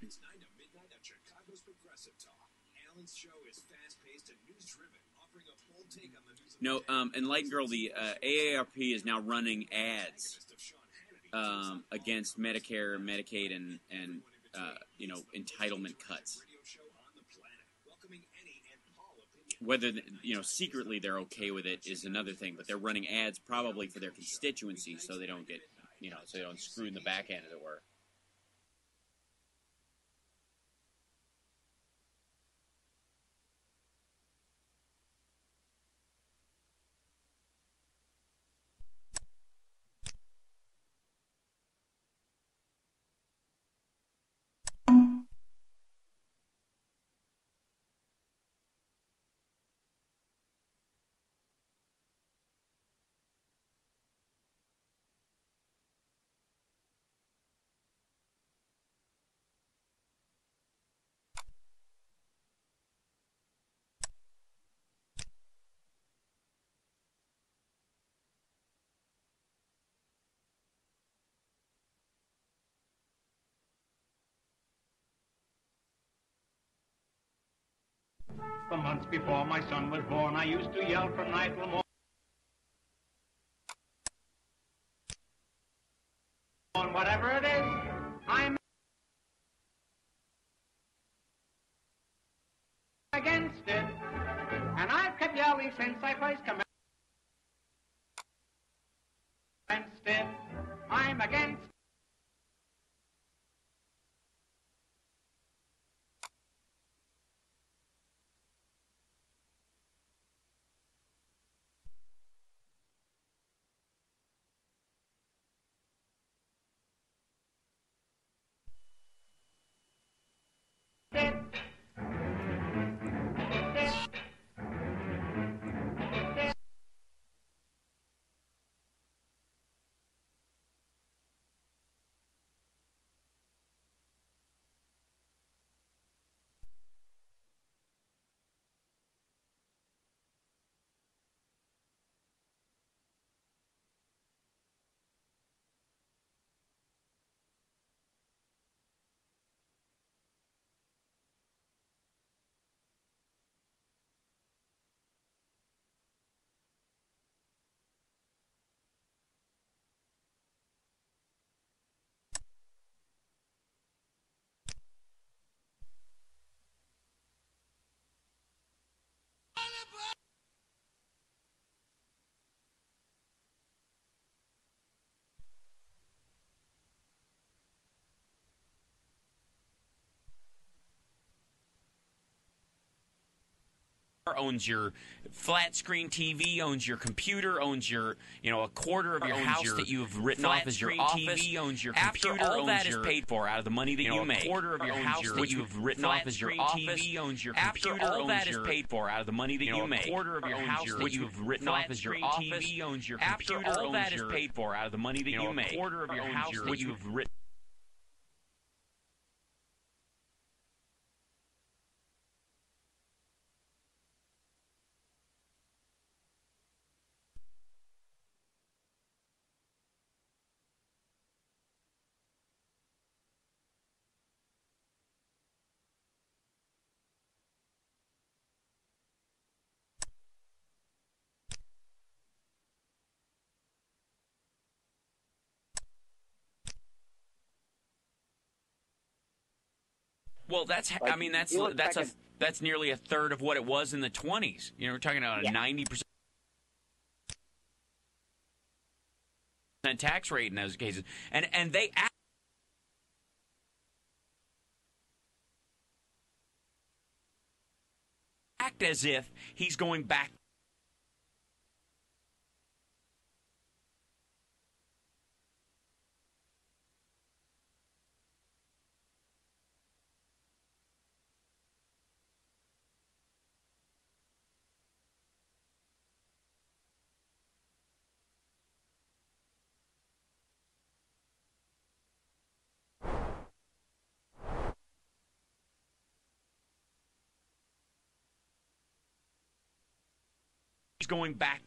Weeknights, 9 to midnight on Chicago's Progressive Talk. Alan's show is fast-paced and news-driven, offering a bold take on the news No, um, Enlightened Girl, the uh, AARP is now running ads Activist of Sean Hannity um, against Medicare, Medicaid, and and uh, you know entitlement cuts. radio show on the planet, welcoming any and all opinions. Whether you know secretly they're okay with it is another thing, but they're running ads probably for their constituency, so they don't get you know so they don't screw in the back end, as it were. For months before my son was born, I used to yell from night till morn. Whatever it is, I'm against it. And I've kept yelling since I first commenced Bye. Owns your flat screen TV, owns your computer, owns your you know a quarter of your house your that you've written off as your office. TV, owns your After computer, all that owns is paid for out of the money that you you, know, a make, quarter of your owns house your, that you've written off as your office. TV, owns your After computer, all that owns is paid for out of the money that you you, know, a make, quarter of your owns house your, that you've written off as your office. TV, owns your After computer, all that is your, paid for out of the money that you you a make, quarter of your house your, that you've written. Well, that's I mean that's that's a that's nearly a third of what it was in the 20s. You know, we're talking about a 90 percent tax rate in those cases, and and they act act as if he's going back going back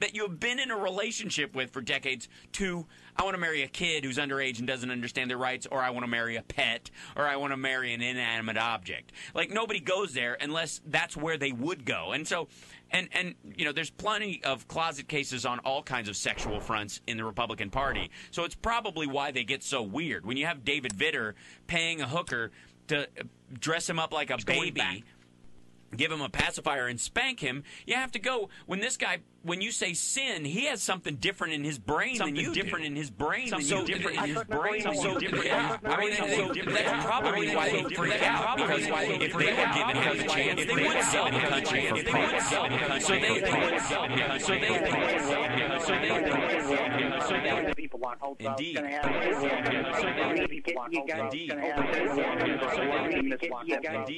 that you have been in a relationship with for decades to I want to marry a kid who's underage and doesn't understand their rights, or I want to marry a pet, or I want to marry an inanimate object. Like nobody goes there unless that's where they would go. And so and and you know there's plenty of closet cases on all kinds of sexual fronts in the Republican Party. So it's probably why they get so weird. When you have David Vitter paying a hooker to dress him up like a baby give him a pacifier and spank him, you have to go. When this guy, when you say sin, he has something different in his brain Something than you different do. in his brain Something so different in his brain. So different. Yeah. I mean, they- that's probably why they freak out because if they were given half a chance, they would sell the country for they would sell the country. So they, would sell. So they, so they, so they. People want hope. Indeed. Indeed. Indeed.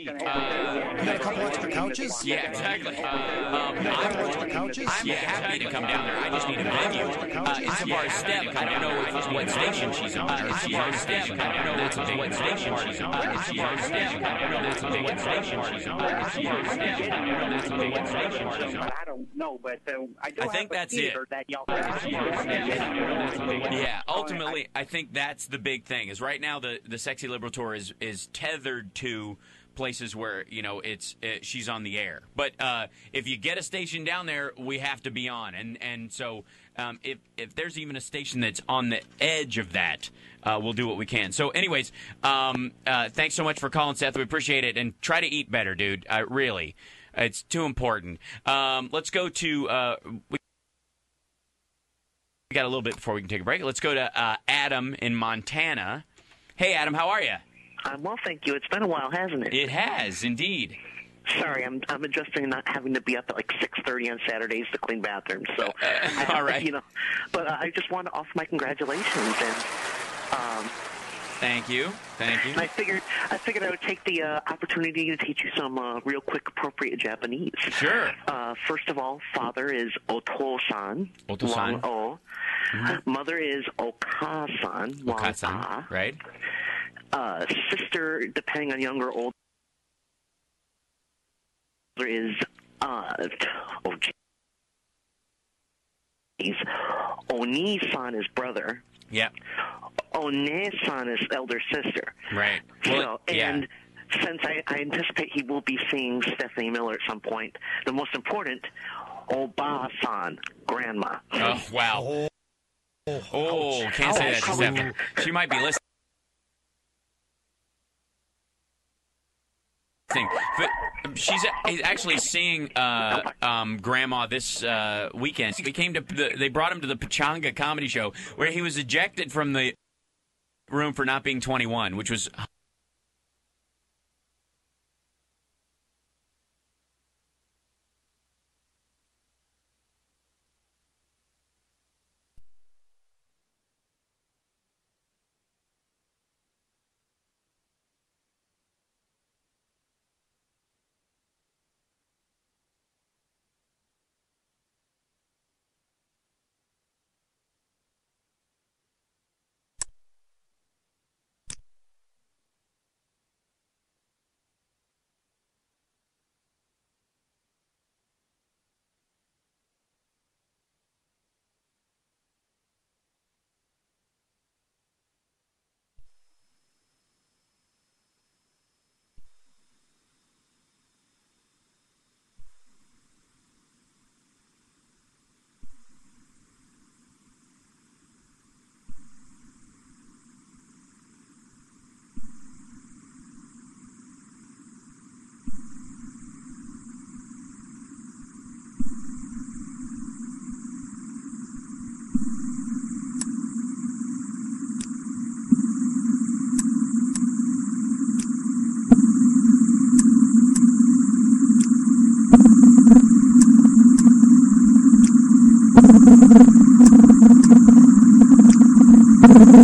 You got a couple extra couches? Yeah, exactly. Um, I'm, extra couches? I'm happy to come down there. I just need a venue. Uh, Isambard Step, I don't know what station she's on. Uh, Isambard Step, I don't know if, what station she's on. Isambard Step, I don't know if, what station she's on. Isambard Step, I don't know if, what station she's on. I don't know, but uh, I do I have think a that's theater it. That y'all Yeah, ultimately, I think that's the big thing. Is right now the the sexy liberal tour is is tethered to places where you know it's it, she's on the air. But uh, if you get a station down there, we have to be on, and and so um, if if there's even a station that's on the edge of that, uh, we'll do what we can. So, anyways, um, uh, thanks so much for calling, Seth. We appreciate it, and try to eat better, dude. Uh, really, it's too important. Um, let's go to. Uh, we- got a little bit before we can take a break. Let's go to uh, Adam in Montana. Hey, Adam, how are you? Um, well, thank you. It's been a while, hasn't it? It has indeed. Sorry, I'm I'm adjusting not having to be up at like six thirty on Saturdays to clean bathrooms. So, I, all right. you know, but uh, I just want to offer my congratulations and. Um, Thank you. Thank you. I figured I figured I would take the uh, opportunity to teach you some uh, real quick appropriate Japanese. Sure. Uh, first of all, father is Oto-san. Oto-san. O. Mother is Okasan. Okasan, right? Uh, sister, depending on younger or older, is aunt. Oh, jeez. Oni-san is brother. Yeah. One-san is elder sister. Right. So, Well, yeah. and since I, I anticipate he will be seeing Stephanie Miller at some point, the most important, Oba-san, grandma. Oh wow. Oh, can't say that to Stephanie. She might be listening. But um, she's actually seeing uh, um, Grandma this uh, weekend. He came to the, they brought him to the Pachanga comedy show where he was ejected from the room for not being 21, which was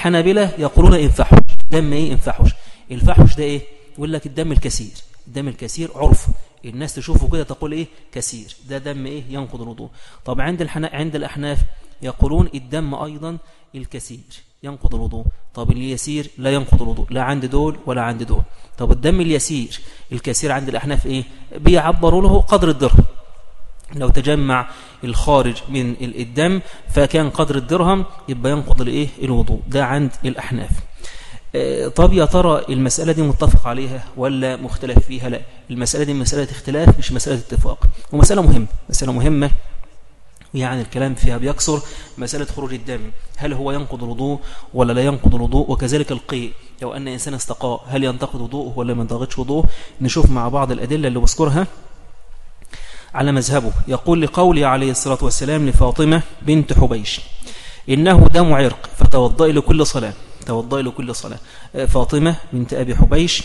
الحنابلة يقولون انفحش دم إيه؟ انفحش الفحش ده إيه؟ يقول لك الدم الكثير الدم الكثير عرف. الناس تشوفه كده تقول إيه؟ كثير. ده دم إيه؟ ينقض الوضوء. طب عند الحنا... عند الأحناف يقولون الدم أيضا الكثير ينقض الوضوء. طب اليسير لا ينقض الوضوء لا عند دول ولا عند دول. طب الدم اليسير الكثير عند الأحناف إيه؟ بيعبروا له قدر الدرهم. لو تجمع الخارج من الدم فكان قدر الدرهم يبقى ينقض الايه الوضوء. ده عند الأحناف. آه، طب يا ترى المسألة دي متفق عليها ولا مختلف فيها؟ لا. المسألة دي مسألة اختلاف مش مسألة اتفاق. ومسألة مهمة مسألة مهمة يعني الكلام فيها بيكسر مسألة خروج الدم. هل هو ينقض الوضوء ولا لا ينقض الوضوء؟ وكذلك القيء. لو أن إنسان استقاء هل ينتقد وضوءه ولا ما ينتقدش وضوءه؟ نشوف مع بعض الأدلة اللي بذكرها. على مذهبه. يقول لقوله عليه الصلاة والسلام لفاطمة بنت حبيش إنه دم عرق فتوضئ لكل صلاة توضئ لكل صلاة. آه، فاطمة بنت أبي حبيش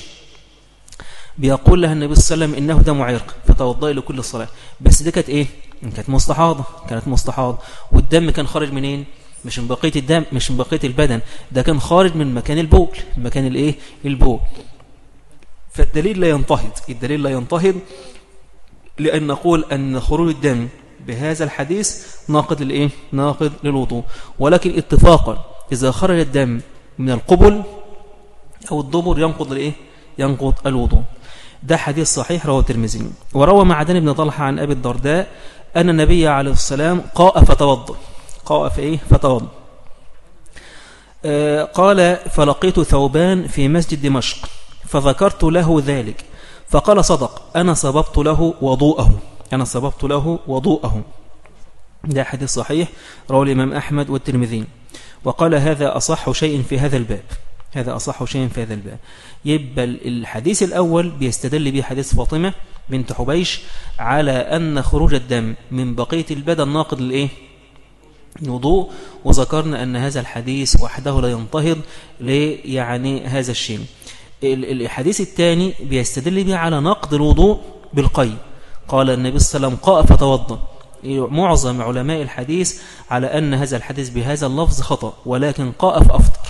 بيقول لها النبي صلى الله عليه وسلم إنه دم عرق فتوضئ لكل صلاة. بس دي كانت إيه؟ كانت مستحاضة كانت مستحاضة. والدم كان خارج منين؟ مش من بقية الدم مش من بقية البدن. ده كان خارج من مكان البول مكان الإيه؟ البول. فالدليل لا ينتهض الدليل لا ينتهض لأن نقول أن خروج الدم بهذا الحديث ناقض للإيه؟ ناقض للوضوء ولكن اتفاقا إذا خرج الدم من القبل أو الدبر ينقض الإيه؟ ينقض الوضوء ده حديث صحيح رواه الترمذي وروى معدن بن طلحة عن أبي الدرداء أن النبي عليه السلام قاء فتوضأ قاء في إيه؟ فتوضأ آه قال فلقيت ثوبان في مسجد دمشق فذكرت له ذلك فقال صدق أنا سببت له وضوءه. أنا سببت له وضوءه. ده حديث صحيح رواه الإمام أحمد والترمذي. وقال هذا أصح شيء في هذا الباب. هذا أصح شيء في هذا الباب. يبقى الحديث الأول بيستدل به حديث فاطمة بنت حبيش على أن خروج الدم من بقية البدن ناقض لإيه؟ الوضوء وذكرنا أن هذا الحديث وحده لا ينتهض ليعني هذا الشيء. الحديث الثاني بيستدل به على نقض الوضوء بالقي. قال النبي صلى الله عليه وسلم قاء فتوضأ. معظم علماء الحديث على أن هذا الحديث بهذا اللفظ خطأ ولكن قاء فأفطر.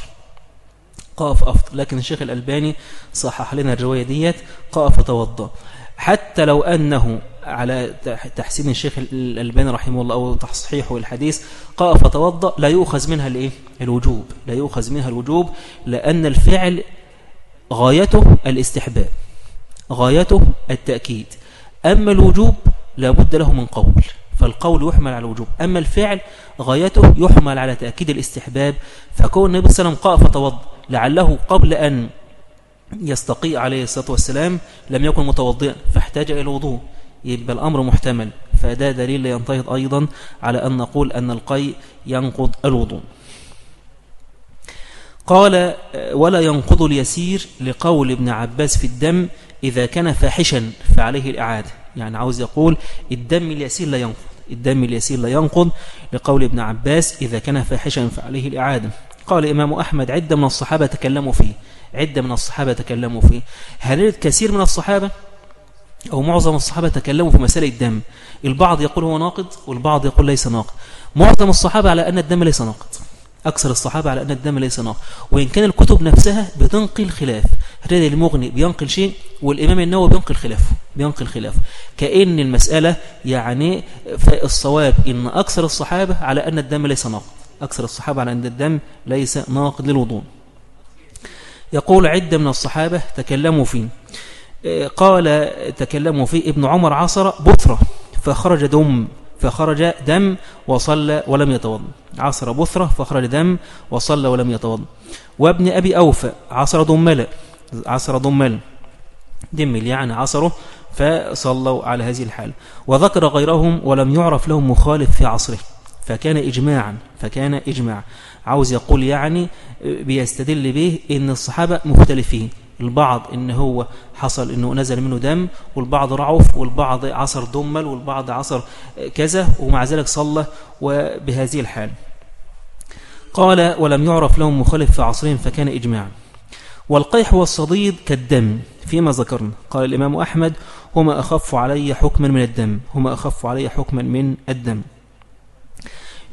قاء فأفطر. لكن الشيخ الألباني صحح لنا الرواية ديت قاء فتوضأ. حتى لو أنه على تحسين الشيخ الألباني رحمه الله أو تصحيحه الحديث قاء فتوضأ لا يؤخذ منها الإيه؟ الوجوب. لا يؤخذ منها الوجوب لأن الفعل غايته الاستحباب غايته التأكيد. أما الوجوب لابد له من قول فالقول يحمل على الوجوب. أما الفعل غايته يحمل على تأكيد الاستحباب. فكون النبي صلى الله عليه وسلم قاء لعله قبل أن يستقي عليه الصلاة والسلام لم يكن متوضئا فاحتاج إلى الوضوء. يبقى الأمر محتمل. فده دليل ينتهض أيضا على أن نقول أن القي ينقض الوضوء. قال ولا ينقض اليسير لقول ابن عباس في الدم إذا كان فاحشا فعليه الإعادة. يعني عاوز يقول الدم اليسير لا ينقض الدم اليسير لا ينقض لقول ابن عباس إذا كان فاحشا فعليه الإعادة. قال إمام أحمد عدة من الصحابة تكلموا فيه عدة من الصحابة تكلموا فيه. هل كثير من الصحابة؟ أو معظم الصحابة تكلموا في مسألة الدم؟ البعض يقول هو ناقض والبعض يقول ليس ناقض. معظم الصحابة على أن الدم ليس ناقض. أكثر الصحابة على أن الدم ليس ناقض وإن كان الكتب نفسها بتنقل خلاف هذا المغني بينقل شيء والإمام النووي بينقل خلافه بينقل خلافه كأن المسألة يعني الصواب إن أكثر الصحابة على أن الدم ليس ناقض أكثر الصحابة على أن الدم ليس ناقض للوضوء. يقول عدة من الصحابة تكلموا فيه. قال تكلموا فيه ابن عمر عصر بثرة فخرج دم. فخرج دم وصلى ولم يتوضا عصر بثرة فخرج دم وصلى ولم يتوضا وابن أبي أوفى عصر دمل عصر دمل دمل يعني عصره فصلوا على هذه الحال. وذكر غيرهم ولم يعرف لهم مخالف في عصره. فكان إجماعا فكان إجماع. عاوز يقول يعني بيستدل به إن الصحابة مختلفين. البعض إن هو حصل إنه نزل منه دم والبعض رعف والبعض عصر دمل والبعض عصر كذا ومع ذلك صلى وبهذه الحال. قال ولم يعرف لهم مخالف في عصرهم فكان إجماعا. والقيح والصديد كالدم فيما ذكرنا. قال الإمام أحمد هما أخف علي حكما من الدم هما أخف علي حكما من الدم.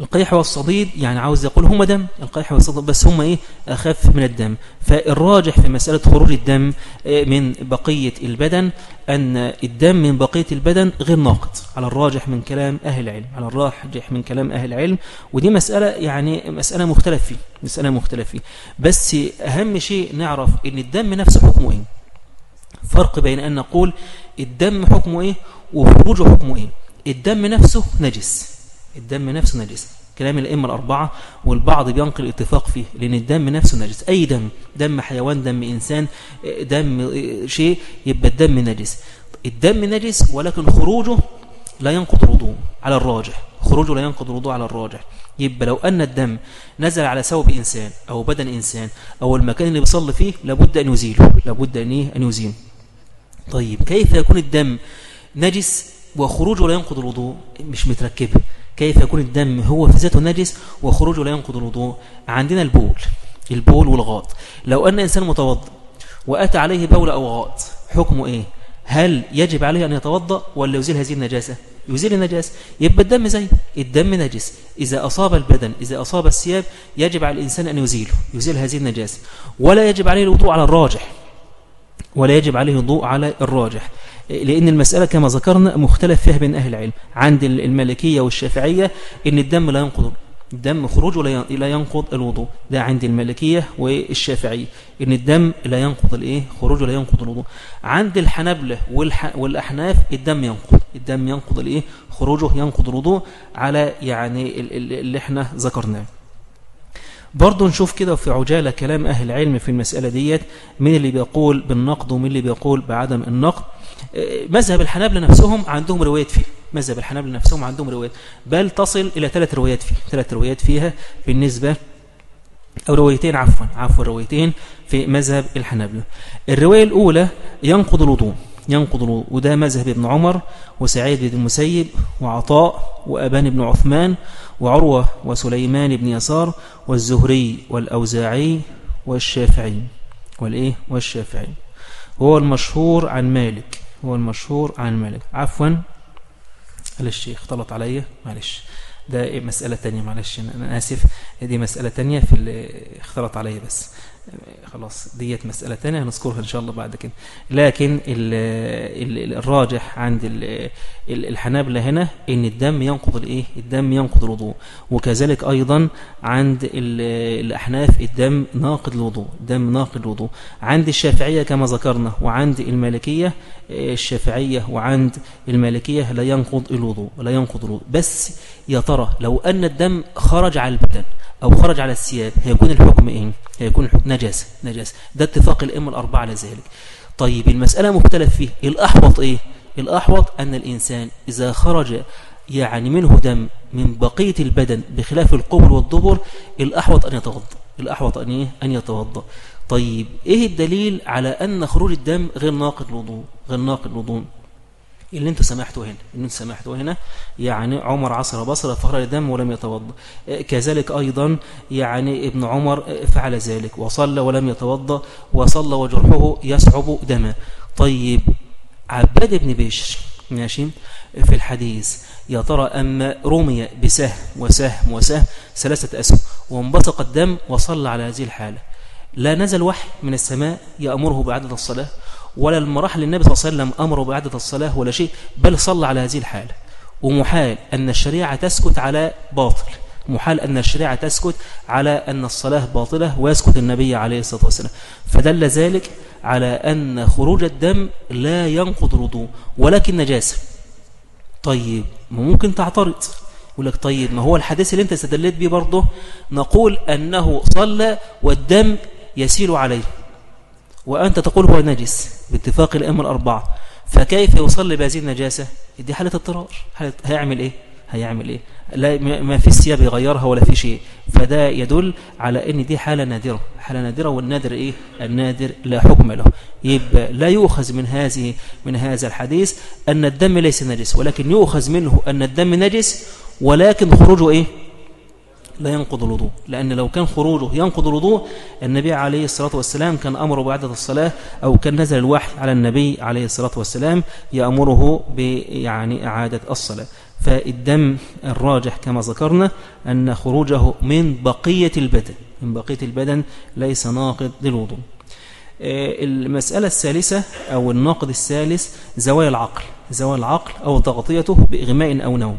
القيح والصديد يعني عاوز يقول هما دم القيح والصديد بس هما إيه؟ أخف من الدم. فالراجح في مسألة خروج الدم آه، من بقية البدن أن الدم من بقية البدن غير ناقض. على الراجح من كلام أهل العلم على الراجح من كلام أهل العلم. ودي مسألة يعني مسألة مختلف فيه مسألة مختلف فيه. بس أهم شيء نعرف إن الدم نفسه حكمه إيه؟ فرق بين أن نقول الدم حكمه إيه؟ وخروجه حكمه إيه؟ الدم نفسه نجس. الدم نفسه نجس. كلام الأئمة الأربعة والبعض بينقل الاتفاق فيه لأن الدم نفسه نجس. أي دم؟ دم حيوان دم إنسان دم شيء يبقى الدم نجس. الدم نجس ولكن خروجه لا ينقض الوضوء على الراجح. خروجه لا ينقض الوضوء على الراجح. يبقى لو أن الدم نزل على ثوب إنسان أو بدن إنسان أو المكان اللي بيصلي فيه لابد أن يزيله. لابد أن إيه؟ أن يزيله. طيب كيف يكون الدم نجس وخروجه لا ينقض الوضوء مش متركبه. كيف يكون الدم هو في ذاته نجس وخروجه لا ينقض الوضوء. عندنا البول البول والغاط. لو أن إنسان متوضأ وأتى عليه بول أو غاط حكمه إيه؟ هل يجب عليه أن يتوضأ ولا يزيل هذه النجاسة؟ يزيل النجاسة. يبقى الدم زي الدم نجس. إذا أصاب البدن إذا أصاب الثياب يجب على الإنسان أن يزيله يزيل هذه النجاسة. ولا يجب عليه الوضوء على الراجح. ولا يجب عليه الضوء على الراجح. لأن المسألة كما ذكرنا مختلف فيها بين أهل العلم. عند المالكية والشافعية إن الدم لا ينقض. الدم خروجه لا ينقض الوضوء. ده عند المالكية والشافعية. إن الدم لا ينقض الإيه؟ خروجه لا ينقض الوضوء. عند الحنبلة والأحناف الدم ينقض. الدم ينقض الإيه؟ خروجه ينقض الوضوء على يعني اللي إحنا ذكرناه. برضه نشوف كده في عجالة كلام أهل العلم في المسألة ديت من اللي بيقول بالنقد ومن اللي بيقول بعدم النقد. مذهب الحنابلة نفسهم عندهم روايات فيه مذهب الحنابلة نفسهم عندهم روايات بل تصل إلى ثلاث روايات فيه ثلاث روايات فيها بالنسبة أو روايتين عفوا عفوا روايتين في مذهب الحنابلة. الرواية الأولى ينقض الوضوء. ينقض الوضوء وده مذهب ابن عمر وسعيد بن المسيب وعطاء وأبان بن عثمان وعروة وسليمان بن يسار والزهري والأوزاعي والشافعي. والإيه؟ والشافعي. هو المشهور عن مالك. هو المشهور عن مالك. عفوا. معلش اختلط عليا معلش. ده مسألة تانية معلش. أنا آسف. دي مسألة تانية في اللي اختلط عليا بس. خلاص ديت مسألة تانية هنذكرها إن شاء الله بعد كده. لكن ال ال الراجح عند الحنابلة هنا إن الدم ينقض الإيه؟ الدم ينقض الوضوء. وكذلك أيضا عند الأحناف الدم ناقض الوضوء الدم ناقض الوضوء. عند الشافعية كما ذكرنا وعند المالكية الشافعية وعند المالكية لا ينقض الوضوء لا ينقض الوضوء. بس يا ترى لو أن الدم خرج على البدن أو خرج على الثياب هيكون الحكم إيه؟ هيكون الحكم نجاسة نجاسة. ده اتفاق الأئمة الأربعة على ذلك. طيب المسألة مختلف فيه الأحوط إيه؟ الأحوط أن الإنسان إذا خرج يعني منه دم من بقية البدن بخلاف القبر والدبر الأحوط أن يتوضأ. الأحوط أن إيه؟ أن يتوضأ. طيب إيه الدليل على أن خروج الدم غير ناقض الوضوء؟ غير ناقض الوضوء. اللي أنتوا سمحتوا هنا اللي أنتوا سمحتوا هنا يعني عمر عصر بصر فخرج دم ولم يتوضأ. كذلك أيضا يعني ابن عمر فعل ذلك وصلى ولم يتوضأ وصلى وجرحه يسعب دما طيب عباد بن بشر ماشي في الحديث يا ترى أما رمي بسهم وسهم وسهم ثلاثة أسهم وانبثق الدم وصلى على هذه الحالة؟ لا نزل وحي من السماء يأمره بعدد الصلاة؟ ولا المراحل النبي صلى الله عليه وسلم أمره بعدة الصلاة ولا شيء بل صلى على هذه الحالة ومحال أن الشريعة تسكت على باطل. محال أن الشريعة تسكت على أن الصلاة باطلة ويسكت النبي عليه الصلاة والسلام. فدل ذلك على أن خروج الدم لا ينقض الوضوء ولكن نجاسة. طيب ممكن تعترض؟ يقول لك طيب ما هو الحديث اللي أنت استدلت به برضه؟ نقول أنه صلى والدم يسيل عليه. وأنت تقول هو نجس باتفاق الأئمة الأربعة فكيف يصلي بهذه النجاسة؟ دي حالة اضطرار. حالة هيعمل إيه؟ هيعمل إيه؟ لا ما في الثياب يغيرها ولا في شيء. فده يدل على إن دي حالة نادرة. حالة نادرة والنادر إيه؟ النادر لا حكم له. يبقى لا يؤخذ من هذه من هذا الحديث أن الدم ليس نجس ولكن يؤخذ منه أن الدم نجس ولكن خروجه إيه؟ لا ينقض الوضوء. لأن لو كان خروجه ينقض الوضوء النبي عليه الصلاة والسلام كان أمره بعدة الصلاة أو كان نزل الوحي على النبي عليه الصلاة والسلام يأمره يعني إعادة الصلاة. فالدم الراجح كما ذكرنا أن خروجه من بقية البدن من بقية البدن ليس ناقض للوضوء. آه، المسألة الثالثة أو الناقض الثالث زوال العقل زوال العقل أو تغطيته بإغماء أو نوم.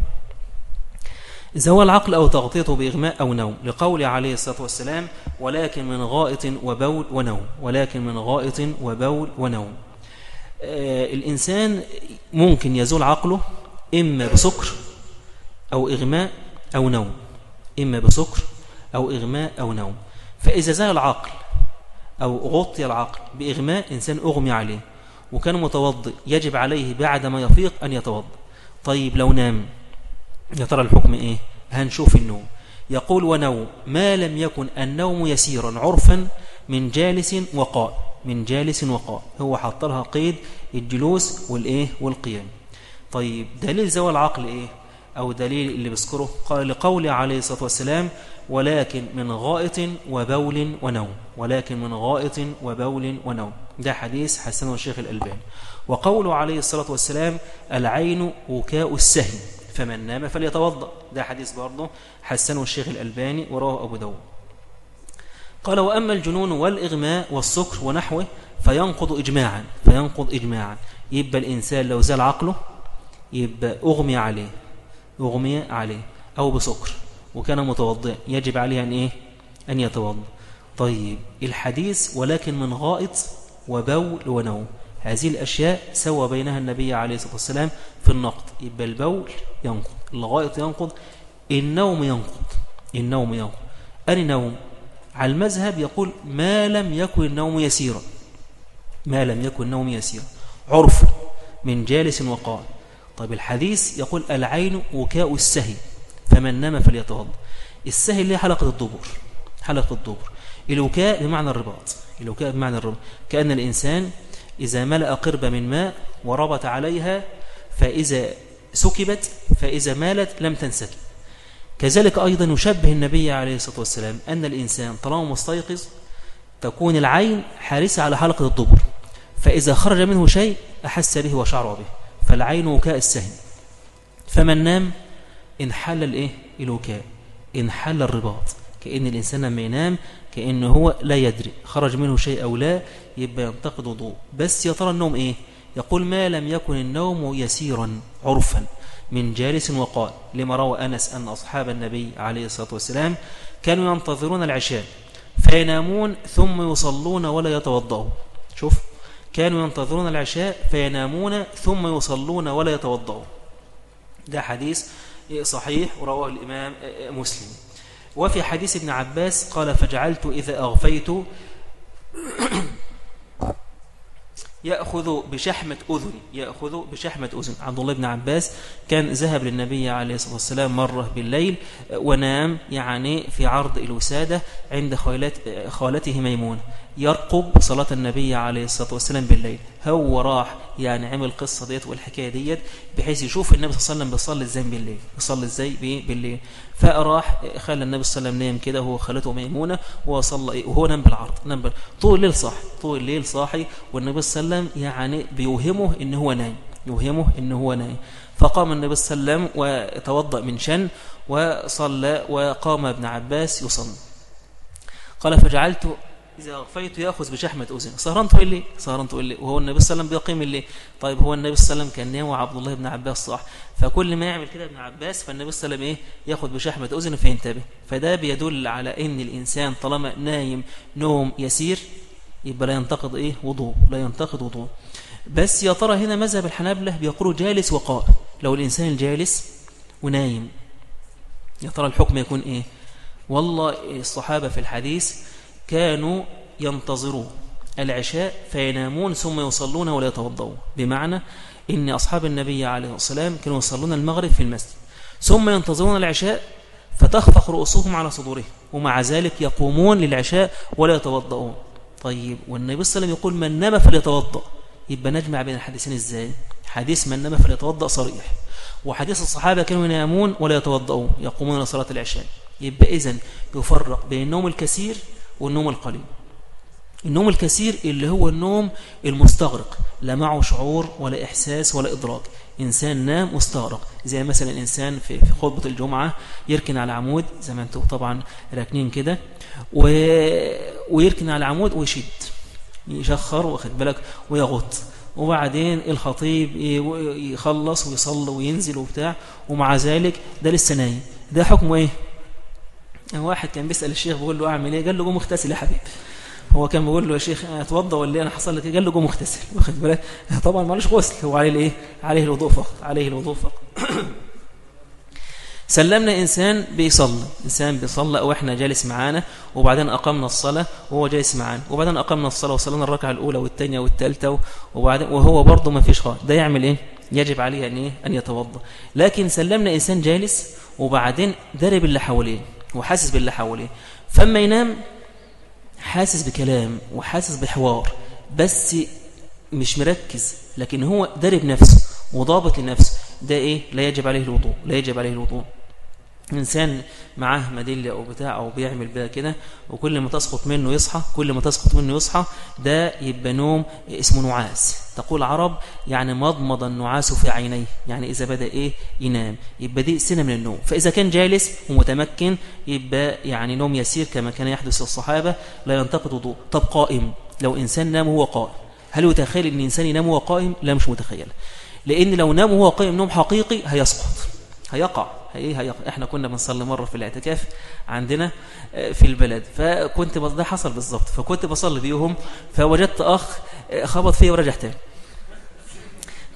زوال العقل أو تغطيته بإغماء أو نوم لقول عليه الصلاة والسلام ولكن من غائط وبول ونوم ولكن من غائط وبول ونوم. آه، الإنسان ممكن يزول عقله إما بسكر أو إغماء أو نوم إما بسكر أو إغماء أو نوم. فإذا زال العقل أو غطي العقل بإغماء إنسان أغمي عليه وكان متوضئ يجب عليه بعد ما يفيق أن يتوضئ. طيب لو نام يا ترى الحكم إيه؟ هنشوف النوم. يقول ونوم ما لم يكن النوم يسيرا عرفا من جالس وقائم من جالس وقائم هو حط لها قيد الجلوس والإيه؟ والقيام. طيب دليل زوال العقل إيه؟ أو دليل اللي بذكره قال لقول عليه الصلاة والسلام ولكن من غائط وبول ونوم. ولكن من غائط وبول ونوم. ده حديث حسنه الشيخ الألباني. وقوله عليه الصلاة والسلام العين وكاء السهم. فمن نام فليتوضأ. ده حديث برضه حسنه الشيخ الألباني وراه أبو داود. قال وأما الجنون والإغماء والسكر ونحوه فينقض إجماعا فينقض إجماعا. يبقى الإنسان لو زال عقله يبقى أغمي عليه أغمي عليه أو بسكر وكان متوضئ يجب عليه أن إيه؟ أن يتوضأ. طيب الحديث ولكن من غائط وبول ونوم. هذه الأشياء سوى بينها النبي عليه الصلاة والسلام في النقد. يبقى البول ينقض الغائط ينقض النوم ينقض النوم ينقض أني نوم؟ على المذهب يقول ما لم يكن النوم يسيرا. ما لم يكن النوم يسيرا. عرف من جالس وقائم طيب الحديث يقول العين وكاء السهي فمن نام فليتوضأ. السهي اللي هي حلقة الدبر. حلقة الدبر. الوكاء بمعنى الرباط. الوكاء بمعنى الرباط. كأن الإنسان إذا ملأ قربة من ماء وربط عليها فإذا سكبت فإذا مالت لم تنسكب كذلك أيضا يشبه النبي عليه الصلاة والسلام أن الإنسان طالما مستيقظ تكون العين حارسة على حلقة الدبر فإذا خرج منه شيء أحس به وشعر به فالعين وكاء السهم. فمن نام؟ انحل الإيه؟ الوكاء. انحل الرباط. كأن الإنسان لما ينام كأنه هو لا يدري. خرج منه شيء أو لا يبقى ينتقد وضوء. بس يا ترى النوم إيه؟ يقول ما لم يكن النوم يسيرا عرفا. من جالس وقال لما روى أنس أن أصحاب النبي عليه الصلاة والسلام كانوا ينتظرون العشاء فينامون ثم يصلون ولا يتوضأوا شوف كانوا ينتظرون العشاء فينامون ثم يصلون ولا يتوضأوا ده حديث صحيح ورواه الإمام مسلم. وفي حديث ابن عباس قال فجعلت إذا أغفيت يأخذ بشحمة أذن يأخذ بشحمة أذن عبد الله بن عباس كان ذهب للنبي عليه الصلاة والسلام مرة بالليل ونام يعني في عرض الوسادة عند خالته ميمونة. يرقب صلاة النبي عليه الصلاة والسلام بالليل. هو راح يعني عمل القصة ديت والحكاية ديت بحيث يشوف النبي صلى الله عليه وسلم بيصلي إزاي بالليل بيصلي إزاي بالليل. فراح خلى النبي صلى الله عليه وسلم نام كده هو خالته ميمونة وصلى وهو نام بالعرض نام بال... طول الليل صاحي طول الليل صاحي. والنبي صلى الله عليه وسلم يعني بيوهمه إن هو نايم يوهمه إن هو نايم. فقام النبي صلى الله عليه وسلم وتوضأ من شن وصلى وقام ابن عباس يصلي. قال فجعلت إذا أغفيت يأخذ بشحمة أذن سهران تقول لي سهران تقول لي وهو النبي صلى الله عليه وسلم بيقيم اللي طيب هو النبي صلى الله عليه وسلم كان نام وعبد الله بن عباس صح؟ فكل ما يعمل كده ابن عباس فالنبي صلى الله عليه وسلم إيه؟ يأخذ بشحمة أذن فينتبه. فده بيدل على إن الإنسان طالما نايم نوم يسير يبقى لا ينتقد إيه؟ وضوء لا ينتقد وضوء. بس يا ترى هنا مذهب الحنابلة بيقولوا جالس وقائم. لو الإنسان الجالس ونايم يا ترى الحكم يكون إيه؟ والله الصحابة في الحديث كانوا ينتظرون العشاء فينامون ثم يصلون ولا يتوضؤون. بمعنى إن أصحاب النبي عليه الصلاة والسلام كانوا يصلون المغرب في المسجد. ثم ينتظرون العشاء فتخفق رؤوسهم على صدورهم ومع ذلك يقومون للعشاء ولا يتوضؤون. طيب والنبي صلى الله عليه وسلم يقول من نام فليتوضأ. يبقى نجمع بين الحديثين إزاي؟ حديث من نام فليتوضأ صريح وحديث الصحابة كانوا ينامون ولا يتوضؤون يقومون لصلاة العشاء. يبقى إذن يفرق بين النوم الكثير والنوم القليل. النوم الكثير اللي هو النوم المستغرق لا معه شعور ولا إحساس ولا إدراك. إنسان نام واستغرق زي مثلا إنسان في خطبة الجمعة يركن على عمود زي ما أنتم طبعا راكنين كده و... ويركن على عمود ويشد. يشخر واخد بالك ويغط وبعدين الخطيب يخلص ويصلي وينزل وبتاع ومع ذلك ده لسه نايم. ده حكمه إيه؟ واحد كان بيسأل الشيخ بيقول له أعمل إيه؟ قال له قوم اغتسل يا حبيبي. هو كان بيقول له يا شيخ اتوضى ولا إيه؟ أنا حصل لك إيه؟ قال له قوم اغتسل. واخد بالك؟ طبعا مالوش غسل. هو عليه الإيه؟ عليه الوضوء فقط عليه الوضوء فقط. سلمنا إنسان بيصلي. إنسان بيصلي أو إحنا جالس معانا وبعدين أقمنا الصلاة وهو جالس معانا. وبعدين أقمنا الصلاة وصلنا الركعة الأولى والثانية والثالثة وبعدين وهو برضه ما فيش خالص. ده يعمل إيه؟ يجب عليه أن إيه؟ أن يتوضأ. لكن سلمنا إنسان جالس وبعدين درب اللي حواليه وحاسس باللي حواليه. فما ينام حاسس بكلام وحاسس بحوار بس مش مركز لكن هو درب نفسه وضابط لنفسه. ده إيه؟ لا يجب عليه الوضوء لا يجب عليه الوضوء. إنسان معاه مدلة أو بتاع أو بيعمل بها كده وكل ما تسقط منه يصحى كل ما تسقط منه يصحى ده يبقى نوم اسمه نعاس. تقول عرب يعني مضمض النعاس في عينيه يعني إذا بدأ إيه؟ ينام. يبقى دي سنة من النوم. فإذا كان جالس ومتمكن يبقى يعني نوم يسير كما كان يحدث الصحابة لا ينتقد وضوء. طب قائم. لو إنسان نام وهو قائم. هل يتخيل أن إنسان ينام وهو قائم؟ لا مش متخيل. لأن لو نام وهو قائم نوم حقيقي هيسقط. هيقع. هي هيقع. إحنا كنا بنصلي مرة في الاعتكاف عندنا آه، في البلد. فكنت ده حصل بالظبط. فكنت بصلي بيهم فوجدت أخ آه، خبط فيه ورجع تاني.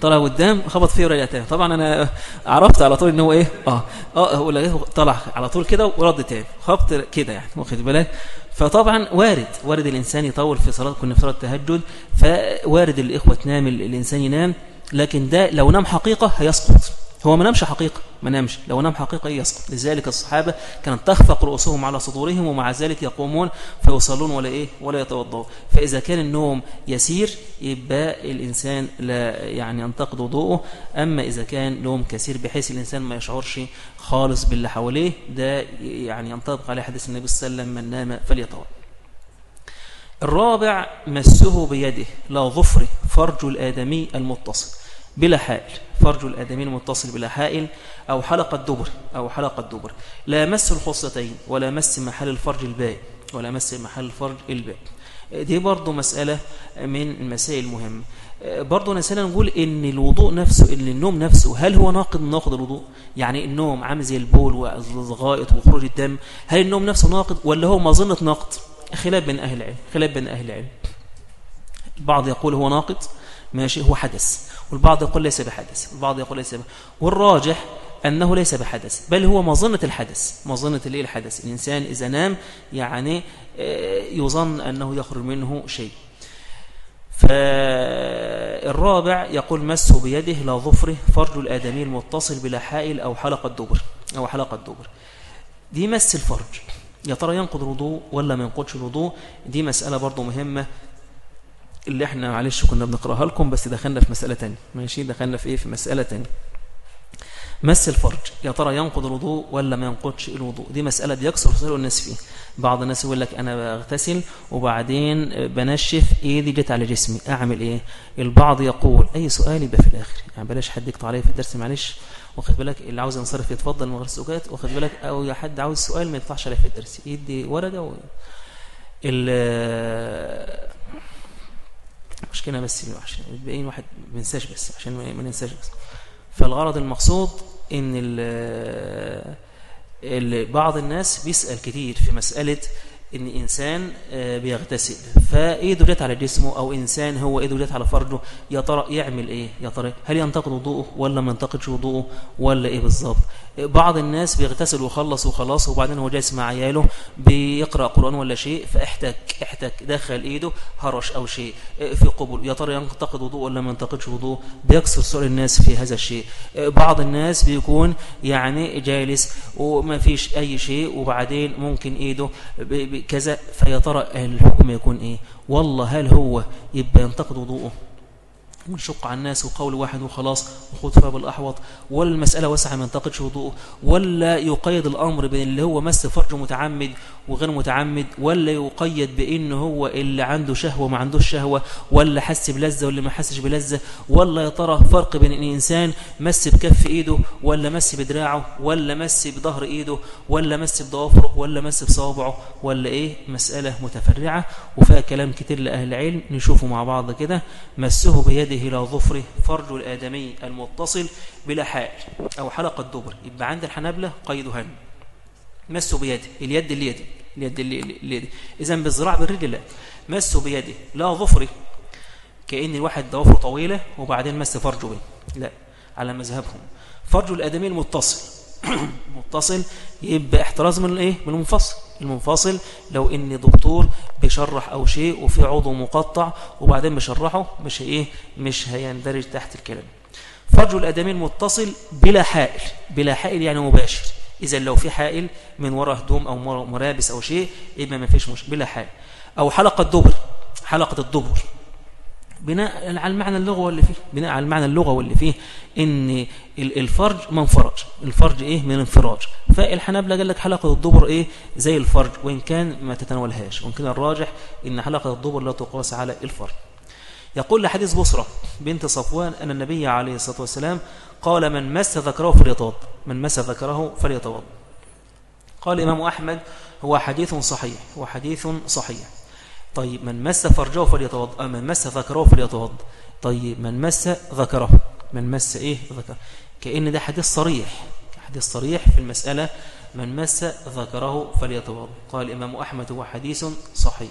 طلع قدام خبط فيه ورجع تاني. طبعا أنا عرفت على طول إن هو إيه؟ آه. آه هو لقيته طلع على طول كده ورد تاني. خبط كده يعني واخد بالك؟ فطبعا وارد. وارد الإنسان يطول في صلاة كنا في صلاة التهجد فوارد الإخوة تنام ال- الإنسان ينام. لكن ده لو نام حقيقة هيسقط. هو ما نامش حقيقة ما نامش. لو نام حقيقة يسقط؟ لذلك الصحابة كانت تخفق رؤوسهم على صدورهم ومع ذلك يقومون فيصلون ولا إيه؟ ولا يتوضون فإذا كان النوم يسير يبقى الإنسان لا يعني ينتقد وضوءه. أما إذا كان نوم كثير بحيث الإنسان ما يشعرش خالص باللي حواليه ده يعني ينطبق عليه حديث النبي صلى الله عليه وسلم من نام فليتوضأ. الرابع مسه بيده. لا ظفر فرج الآدمي المتصل. بلا حائل. فرج الآدمي المتصل بلا حائل أو حلقة دبر أو حلقة دبر لا مس الخصتين ولا مس محل الفرج الباقي ولا مس محل الفرج الباقي دي برضو مسألة من المسائل المهمة برضو نسألنا نقول إن الوضوء نفسه إن النوم نفسه هل هو ناقض من ناقض الوضوء؟ يعني النوم عامل زي البول والغائط وخروج الدم هل النوم نفسه ناقض ولا هو مظنة ناقض خلاف بين أهل العلم خلاف بين أهل العلم. البعض يقول هو ناقض ماشي هو حدث. والبعض يقول ليس بحدث. البعض يقول ليس بحدث والراجح أنه ليس بحدث بل هو مظنة الحدث. مظنة الايه الحدث؟ الإنسان إذا نام يعني آه، يظن أنه يخرج منه شيء. فالرابع يقول مسه بيده لا ظفره فرج الآدمي المتصل بلا حائل أو حلقة دبر أو حلقة دبر دي مس الفرج. يا ترى ينقض الوضوء ولا ما ينقضش الوضوء؟ دي مسألة برضو مهمة. اللي إحنا معلش كنا بنقراها لكم بس دخلنا في مسألة تانية. ماشي؟ دخلنا في إيه؟ في مسألة تانية. مس الفرج. يا ترى ينقض الوضوء ولا ما ينقضش الوضوء؟ دي مسألة بيكسر خسر الناس فيها. بعض الناس يقول لك أنا بغتسل وبعدين بنشف. ايدي جت على جسمي. أعمل إيه؟ البعض يقول أي سؤال يبقى في الآخر. يعني بلاش حد يقطع عليا في الدرس معلش. واخد بالك؟ اللي عاوز ينصرف يتفضل من غير سؤالات واخد بالك؟ أو يا حد عاوز سؤال ما يطلعش عليه في الدرس. يدي ورقة و... ال مشكلة بس عشان الباقيين واحد ما بنساش بس عشان ما ننساش بس. فالغرض المقصود إن ال بعض الناس بيسأل كتير في مسألة إن إنسان آه، بيغتسل. فإيده جت على جسمه أو إنسان هو إيده جت على فرجه يا ترى يعمل إيه؟ يا ترى هل ينتقد وضوءه ولا ما ينتقدش وضوءه ولا إيه بالظبط بعض الناس بيغتسل وخلص وخلاص وبعدين هو جالس مع عياله بيقرأ قرآن ولا شيء فاحتك احتك دخل إيده هرش أو شيء في قبل يا ترى ينتقد وضوء ولا ما ينتقدش وضوء؟ بيكسر سؤال الناس في هذا الشيء. بعض الناس بيكون يعني جالس وما فيش أي شيء وبعدين ممكن إيده كذا فيا ترى الحكم يكون إيه؟ والله هل هو يبقى ينتقد وضوءه؟ ونشق على الناس وقول واحد وخلاص وخذ فيها بالأحوط ولا المسألة واسعة ما ينتقدش وضوءه. ولا يقيد الأمر بين اللي هو مس فرج متعمد وغير متعمد ولا يقيد بأن هو اللي عنده شهوة وما عندوش شهوة ولا حس بلذة ولا ما حسش بلذة ولا يا ترى فرق بين إن إنسان مس بكف إيده ولا مس بدراعه ولا مس بظهر إيده ولا مس بضوافره ولا مس بصوابعه ولا إيه؟ مسألة متفرعة. وفيها كلام كتير لأهل العلم نشوفه مع بعض كده. مسه بيده إلى ظفره فرج الآدمي المتصل بلا حائل أو حلقة دبر يبقى عند الحنابلة قيد هم مسه بيده اليد اليد اليد اليد إذا بالذراع بالرجل لا. مسه بيده لا ظفره. كأن الواحد ضوافره طويلة وبعدين مس فرجه به لا على مذهبهم. فرج الآدمي المتصل. متصل يبقى احتراز من الايه من المنفصل. المنفصل لو ان دكتور بيشرح أو شيء وفي عضو مقطع وبعدين بيشرحه مش إيه مش هيندرج تحت الكلام. فرج الأدمي المتصل بلا حائل بلا حائل يعني مباشر. إذا لو في حائل من وراء هدوم أو مرابس أو شيء يبقى ما فيش مش بلا حائل. أو حلقة دبر حلقة الدبر. بناء على المعنى اللغوي اللي فيه. بناء على المعنى اللغوي اللي فيه إن الفرج منفرج. الفرج إيه؟ من انفراج. فالحنابلة قال لك حلقة الدبر إيه؟ زي الفرج وإن كان ما تتناولهاش. وإن كان الراجح إن حلقة الدبر لا تقاس على الفرج. يقول لحديث بصرة بنت صفوان أن النبي عليه الصلاة والسلام قال من مس ذكره فليتوضأ. من مس ذكره فليتوضأ. قال الإمام أحمد هو حديث صحيح. هو حديث صحيح. طيب من مس فرجه فليتوضأ من مس ذكره فليتوضأ. طيب من مس ذكره. من مس إيه؟ ذكر. كأن ده حديث صريح. حديث صريح في المسألة من مس ذكره فليتوضأ. قال الإمام أحمد هو حديث صحيح.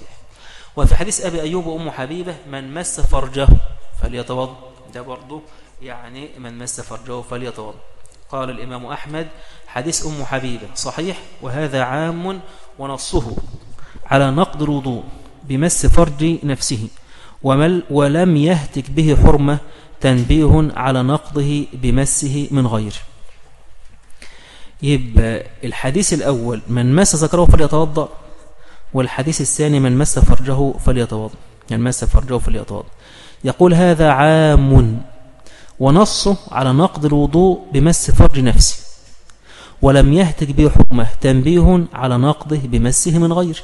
وفي حديث أبي أيوب وأم حبيبة من مس فرجه فليتوضأ. ده برضه يعني من مس فرجه فليتوضأ. قال الإمام أحمد حديث أم حبيبة صحيح وهذا عام ونصه على نقد الوضوء. بمس فرج نفسه ولم يهتك به حرمة تنبيه على نقضه بمسه من غير. يبقى الحديث الأول من مس ذكره فليتوضأ والحديث الثاني من مس فرجه فليتوضأ. يعني مس فرجه فليتوضأ. يقول هذا عام ونصه على نقض الوضوء بمس فرج نفسه ولم يهتك به حكمه تنبيه على نقضه بمسه من غيره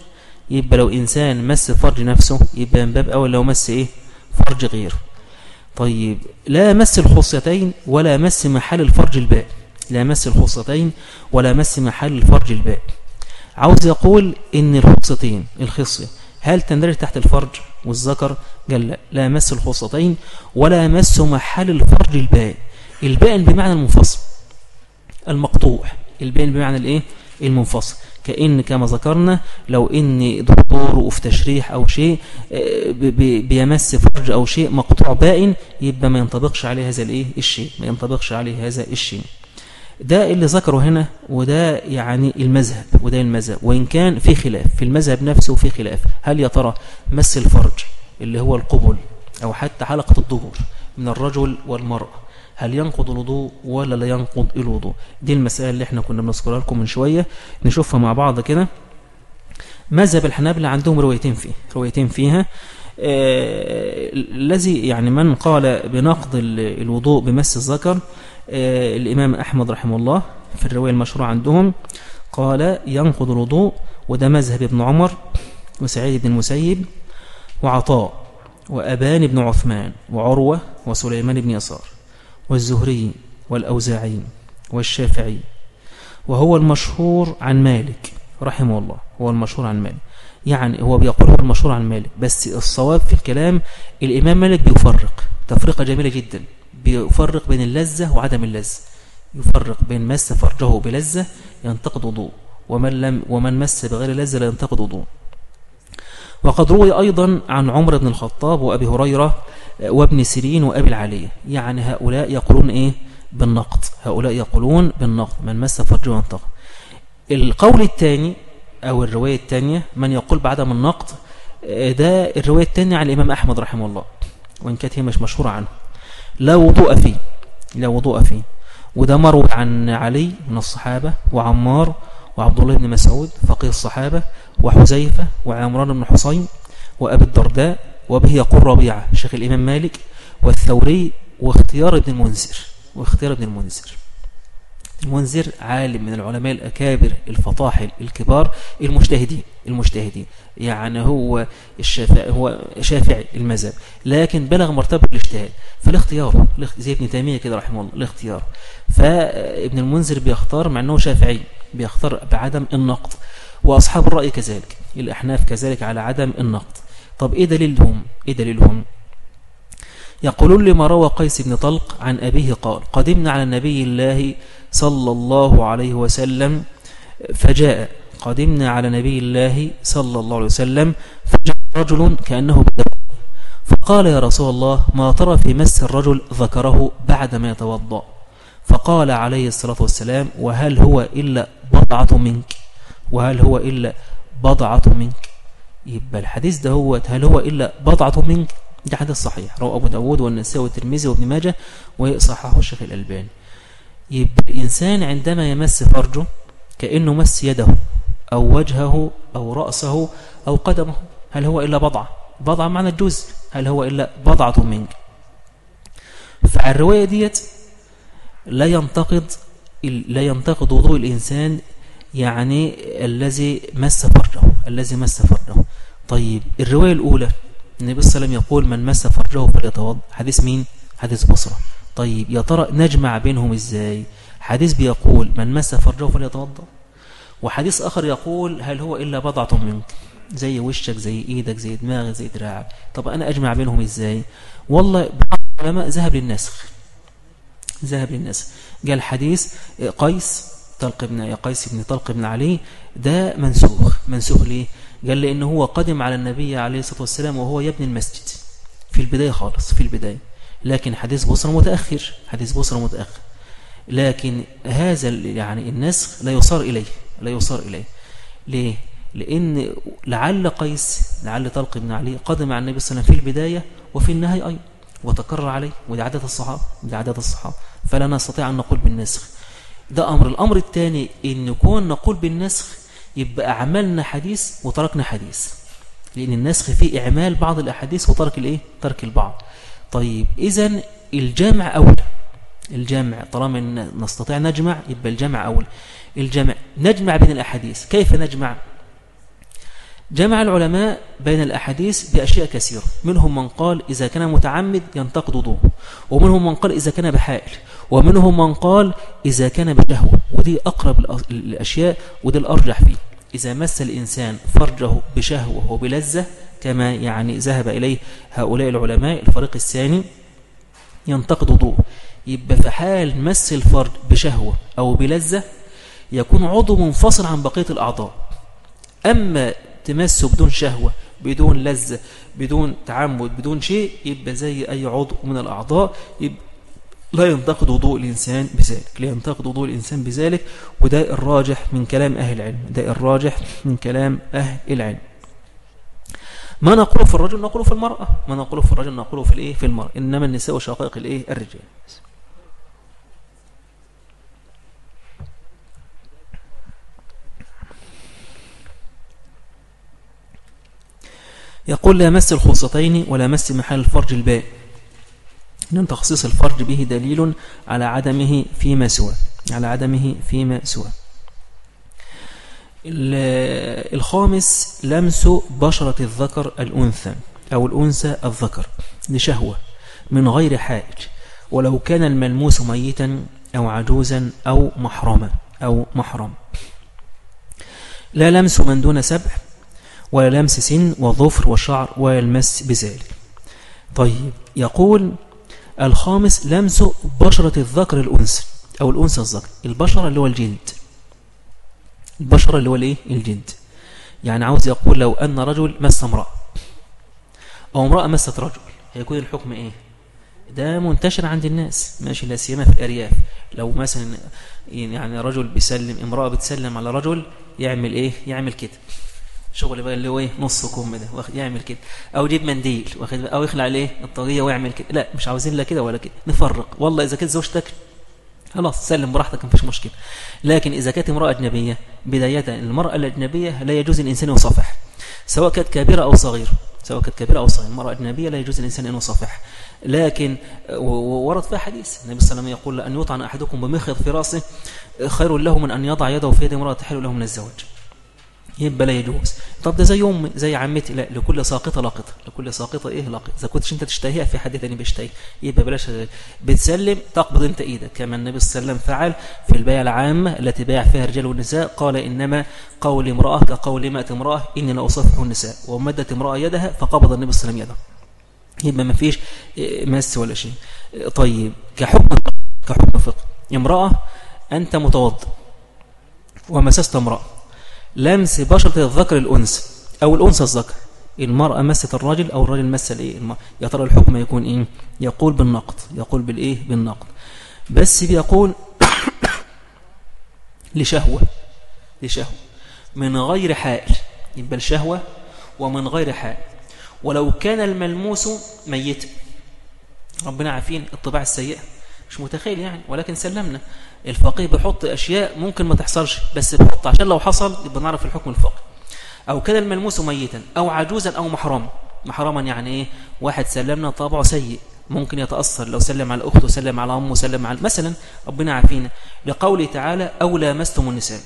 يبقى لو إنسان مس فرج نفسه يبقى من باب أول لو مس إيه؟ فرج غيره. طيب لا مس الخصيتين ولا مس محل الفرج الباء. لا مس الخصيتين ولا مس محل الفرج الباء. عاوز يقول إن الخصيتين الخصية هل تندرج تحت الفرج؟ والذكر قال لا. لا مس الخصيتين ولا مس محل الفرج الباء. الباء بمعنى المنفصل المقطوع. الباء بمعنى الإيه؟ المنفصل. كأن كما ذكرنا لو إن دكتور وفي تشريح أو شيء بيمس فرج أو شيء مقطوع بائن يبقى ما ينطبقش عليه هذا الإيه؟ الشيء. ما ينطبقش عليه هذا الشيء. ده اللي ذكره هنا وده يعني المذهب وده المذهب. وإن كان في خلاف في المذهب نفسه في خلاف. هل يا ترى مس الفرج اللي هو القبل أو حتى حلقة الظهور من الرجل والمرأة هل ينقض الوضوء ولا لا ينقض الوضوء؟ دي المسألة اللي إحنا كنا بنذكرها لكم من شوية نشوفها مع بعض كده. مذهب الحنابلة عندهم روايتين فيه روايتين فيها. آه الذي يعني من قال بنقض الوضوء بمس الذكر آه الإمام أحمد رحمه الله في الرواية المشروع عندهم قال ينقض الوضوء وده مذهب ابن عمر وسعيد بن المسيب وعطاء وأبان بن عثمان وعروة وسليمان بن يسار. والزهري والأوزاعي والشافعي وهو المشهور عن مالك رحمه الله هو المشهور عن مالك يعني هو بيقول هو المشهور عن مالك بس الصواب في الكلام الإمام مالك بيفرق تفرقة جميلة جدا بيفرق بين اللذة وعدم اللذة يفرق بين مس فرجه بلذة ينتقد وضوء ومن, لم ومن مس بغير لذة لا ينتقد وضوء. وقد روي أيضا عن عمر بن الخطاب وأبي هريرة وابن سيرين وأبي العالية يعني هؤلاء يقولون إيه؟ بالنقد. هؤلاء يقولون بالنقد. من مس فرجه وانتقد القول الثاني أو الرواية الثانية من يقول بعدم النقد ده الرواية الثانية عن الإمام أحمد رحمه الله وإن كانت هي مش مشهورة عنه. لا وضوء فيه. لا وضوء فيه. وده مروي عن علي من الصحابة وعمار وعبد الله بن مسعود فقيه الصحابة وحزيفة وعمران بن حصين وأبي الدرداء وبه يقول ربيعة شيخ الإمام مالك والثوري واختيار ابن المنذر. واختيار ابن المنذر. المنذر عالم من العلماء الأكابر الفطاحل الكبار المجتهدين المجتهدين. يعني هو الشافعي هو شافعي المذهب. لكن بلغ مرتبة الاجتهاد. فالاختيار زي ابن تيمية كده رحمه الله الاختيار. فابن المنذر بيختار مع أنه شافعي. بيختار بعدم النقد وأصحاب الرأي كذلك الأحناف كذلك على عدم النقد. طب إيه دليلهم؟ إيه دليلهم؟ يقولون لما روى قيس بن طلق عن أبيه قال قدمنا على النبي الله صلى الله عليه وسلم فجاء قدمنا على نبي الله صلى الله عليه وسلم فجاء رجل كأنه بدأ فقال يا رسول الله ما ترى في مس الرجل ذكره بعدما يتوضأ؟ فقال عليه الصلاة والسلام وهل هو إلا بضعة منك؟ وهل هو إلا بضعة منك؟ يبقى الحديث ده هو هل هو إلا بضعة منك؟ ده حديث صحيح رواه أبو داود والنسائي والترمذي وابن ماجه وصححه الشيخ الألباني. يبقى الإنسان عندما يمس فرجه كأنه مس يده أو وجهه أو رأسه أو قدمه هل هو إلا بضعة؟ بضعة معنى الجزء. هل هو إلا بضعة منك؟ فعلى الرواية ديت لا ينتقد لا ينتقد وضوء الإنسان يعني الذي مس فرجه الذي مس فرجه. طيب الرواية الأولى النبي صلى الله عليه وسلم يقول من مس فرجه فليتوضأ. حديث مين؟ حديث بصرة. طيب يا ترى نجمع بينهم إزاي؟ حديث بيقول من مس فرجه فليتوضأ. وحديث آخر يقول هل هو إلا بضعة منك؟ زي وشك زي إيدك زي دماغك زي دراعك. طب أنا أجمع بينهم إزاي؟ والله بعض العلماء ذهب للنسخ. ذهب للنسخ. قال حديث قيس طلق بن قيس بن طلق بن علي ده منسوخ. منسوخ ليه؟ قال لأنه هو قدم على النبي عليه الصلاة والسلام وهو يبني المسجد. في البداية خالص في البداية. لكن حديث بصرة متأخر حديث بصرة متأخر. لكن هذا يعني النسخ لا يصار إليه لا يصار إليه. ليه؟ لأن لعل قيس لعل طلق بن علي قدم على النبي صلى الله عليه وسلم في البداية وفي النهاية أيضا. وتكرر عليه ودي عدد الصحابة دي عدد الصحابة. فلا نستطيع أن نقول بالنسخ. ده أمر. الأمر الثاني إن نكون نقول بالنسخ يبقى عملنا حديث وتركنا حديث لأن النسخ فيه إعمال بعض الأحاديث وترك الإيه؟ ترك البعض. طيب إذا الجمع أولى الجمع طالما نستطيع نجمع يبقى الجمع أولى الجمع نجمع بين الأحاديث. كيف نجمع؟ جمع العلماء بين الأحاديث بأشياء كثيرة. منهم من قال إذا كان متعمد ينتقد وضوء ومنهم من قال إذا كان بحائل. ومنهم من قال إذا كان بشهوة ودي أقرب الأشياء ودي الأرجح فيه. إذا مس الإنسان فرجه بشهوة وبلذة كما يعني ذهب إليه هؤلاء العلماء الفريق الثاني ينتقد وضوء يبقى في حال مس الفرج بشهوة أو بلذة يكون عضو منفصل عن بقية الأعضاء. أما تمسه بدون شهوة بدون لذة بدون تعمد بدون شيء يبقى زي أي عضو من الأعضاء يبقى لا ينتقد وضوء الإنسان بذلك لا ينتقد وضوء الإنسان بذلك وده الراجح من كلام أهل العلم ده الراجح من كلام أهل العلم. ما نقوله في الرجل نقوله في المرأة ما نقوله في الرجل نقوله في الإيه؟ في المرأة. إنما النساء شقائق الإيه؟ الرجال. يقول لا مس الخصتين ولا مس محل الفرج الباء. إن تخصيص الفرج به دليل على عدمه فيما سوى على عدمه فيما سوى. الخامس لمس بشرة الذكر الأنثى أو الأنثى الذكر لشهوة من غير حائج ولو كان الملموس ميتا أو عجوزا أو محرما أو محرم. لا لمس من دون سبع ولا لمس سن وظفر وشعر ولا المس بذلك. طيب يقول الخامس لمس بشرة الذكر الأنثى أو الأنثى الذكر البشرة اللي هو الجلد. البشرة اللي هو الإيه؟ الجلد. يعني عاوز يقول لو أن رجل مس امرأة أو امرأة مست رجل هيكون الحكم إيه؟ ده منتشر عند الناس. ماشي لا سيما في الأرياف. لو مثلا يعني رجل بيسلم امرأة بتسلم على رجل يعمل إيه؟ يعمل كده. شغل بقى اللي هو إيه نص كم ده يعمل كده. أو يجيب منديل واخد أو يخلع عليه الطاقية ويعمل كده. لا مش عاوزين لا كده ولا كده. نفرق. والله إذا كانت زوجتك خلاص سلم براحتك مفيش مشكلة. لكن إذا كانت امرأة أجنبية بداية المرأة الأجنبية لا يجوز الإنسان يصافح. سواء كانت كبيرة أو صغيرة. سواء كانت كبيرة أو صغيرة. المرأة أجنبية لا يجوز الإنسان أن يصافحها لكن وورد فيها حديث النبي صلى الله عليه وسلم يقول أن يطعن أحدكم بمخيط في رأسه خير له من أن يضع يده في يد امرأة تحل له من الزواج. يبقى لا يجوز. طب ده زي امي زي عمتي لا لكل ساقطة لاقطه لكل ساقطة إيه لاقطه إذا كنتش أنت تشتهيها في حد ثاني بيشتهي. يبقى بلاش بتسلم تقبض أنت إيدك. كما النبي صلى الله عليه وسلم فعل في البيع العامه التي باع فيها الرجال والنساء قال إنما قول امرأة كقول مات امرأة إني لا أصافح النساء. ومدت امرأة يدها فقبض النبي صلى الله عليه وسلم يده. يبقى ما فيش مس ولا شيء. طيب كحكم كحكم فقه. امرأة أنت متوضئ. ومسست امرأة. لمس بشرة الذكر الأنثى أو الأنثى الذكر. المرأة مست الرجل أو الرجل مس الإيه؟ يا ترى الحكم يكون إيه؟ يقول بالنقد يقول بالإيه؟ بالنقد. بس بيقول لشهوة لشهوة. من غير حائل. يبقى الشهوة ومن غير حائل. ولو كان الملموس ميتا. ربنا عارفين الطباع السيئة. مش متخيل يعني ولكن سلمنا. الفقيه بيحط أشياء ممكن ما تحصلش بس بيحط عشان لو حصل يبقى نعرف الحكم الفقهي. أو كان الملموس ميتا أو عجوزا أو محرما. محرما يعني إيه؟ واحد سلمنا طابعه سيء. ممكن يتأثر. لو سلم على أخته سلم على أمه سلم على مثلا ربنا عافينا لقوله تعالى أو لامستم النساء.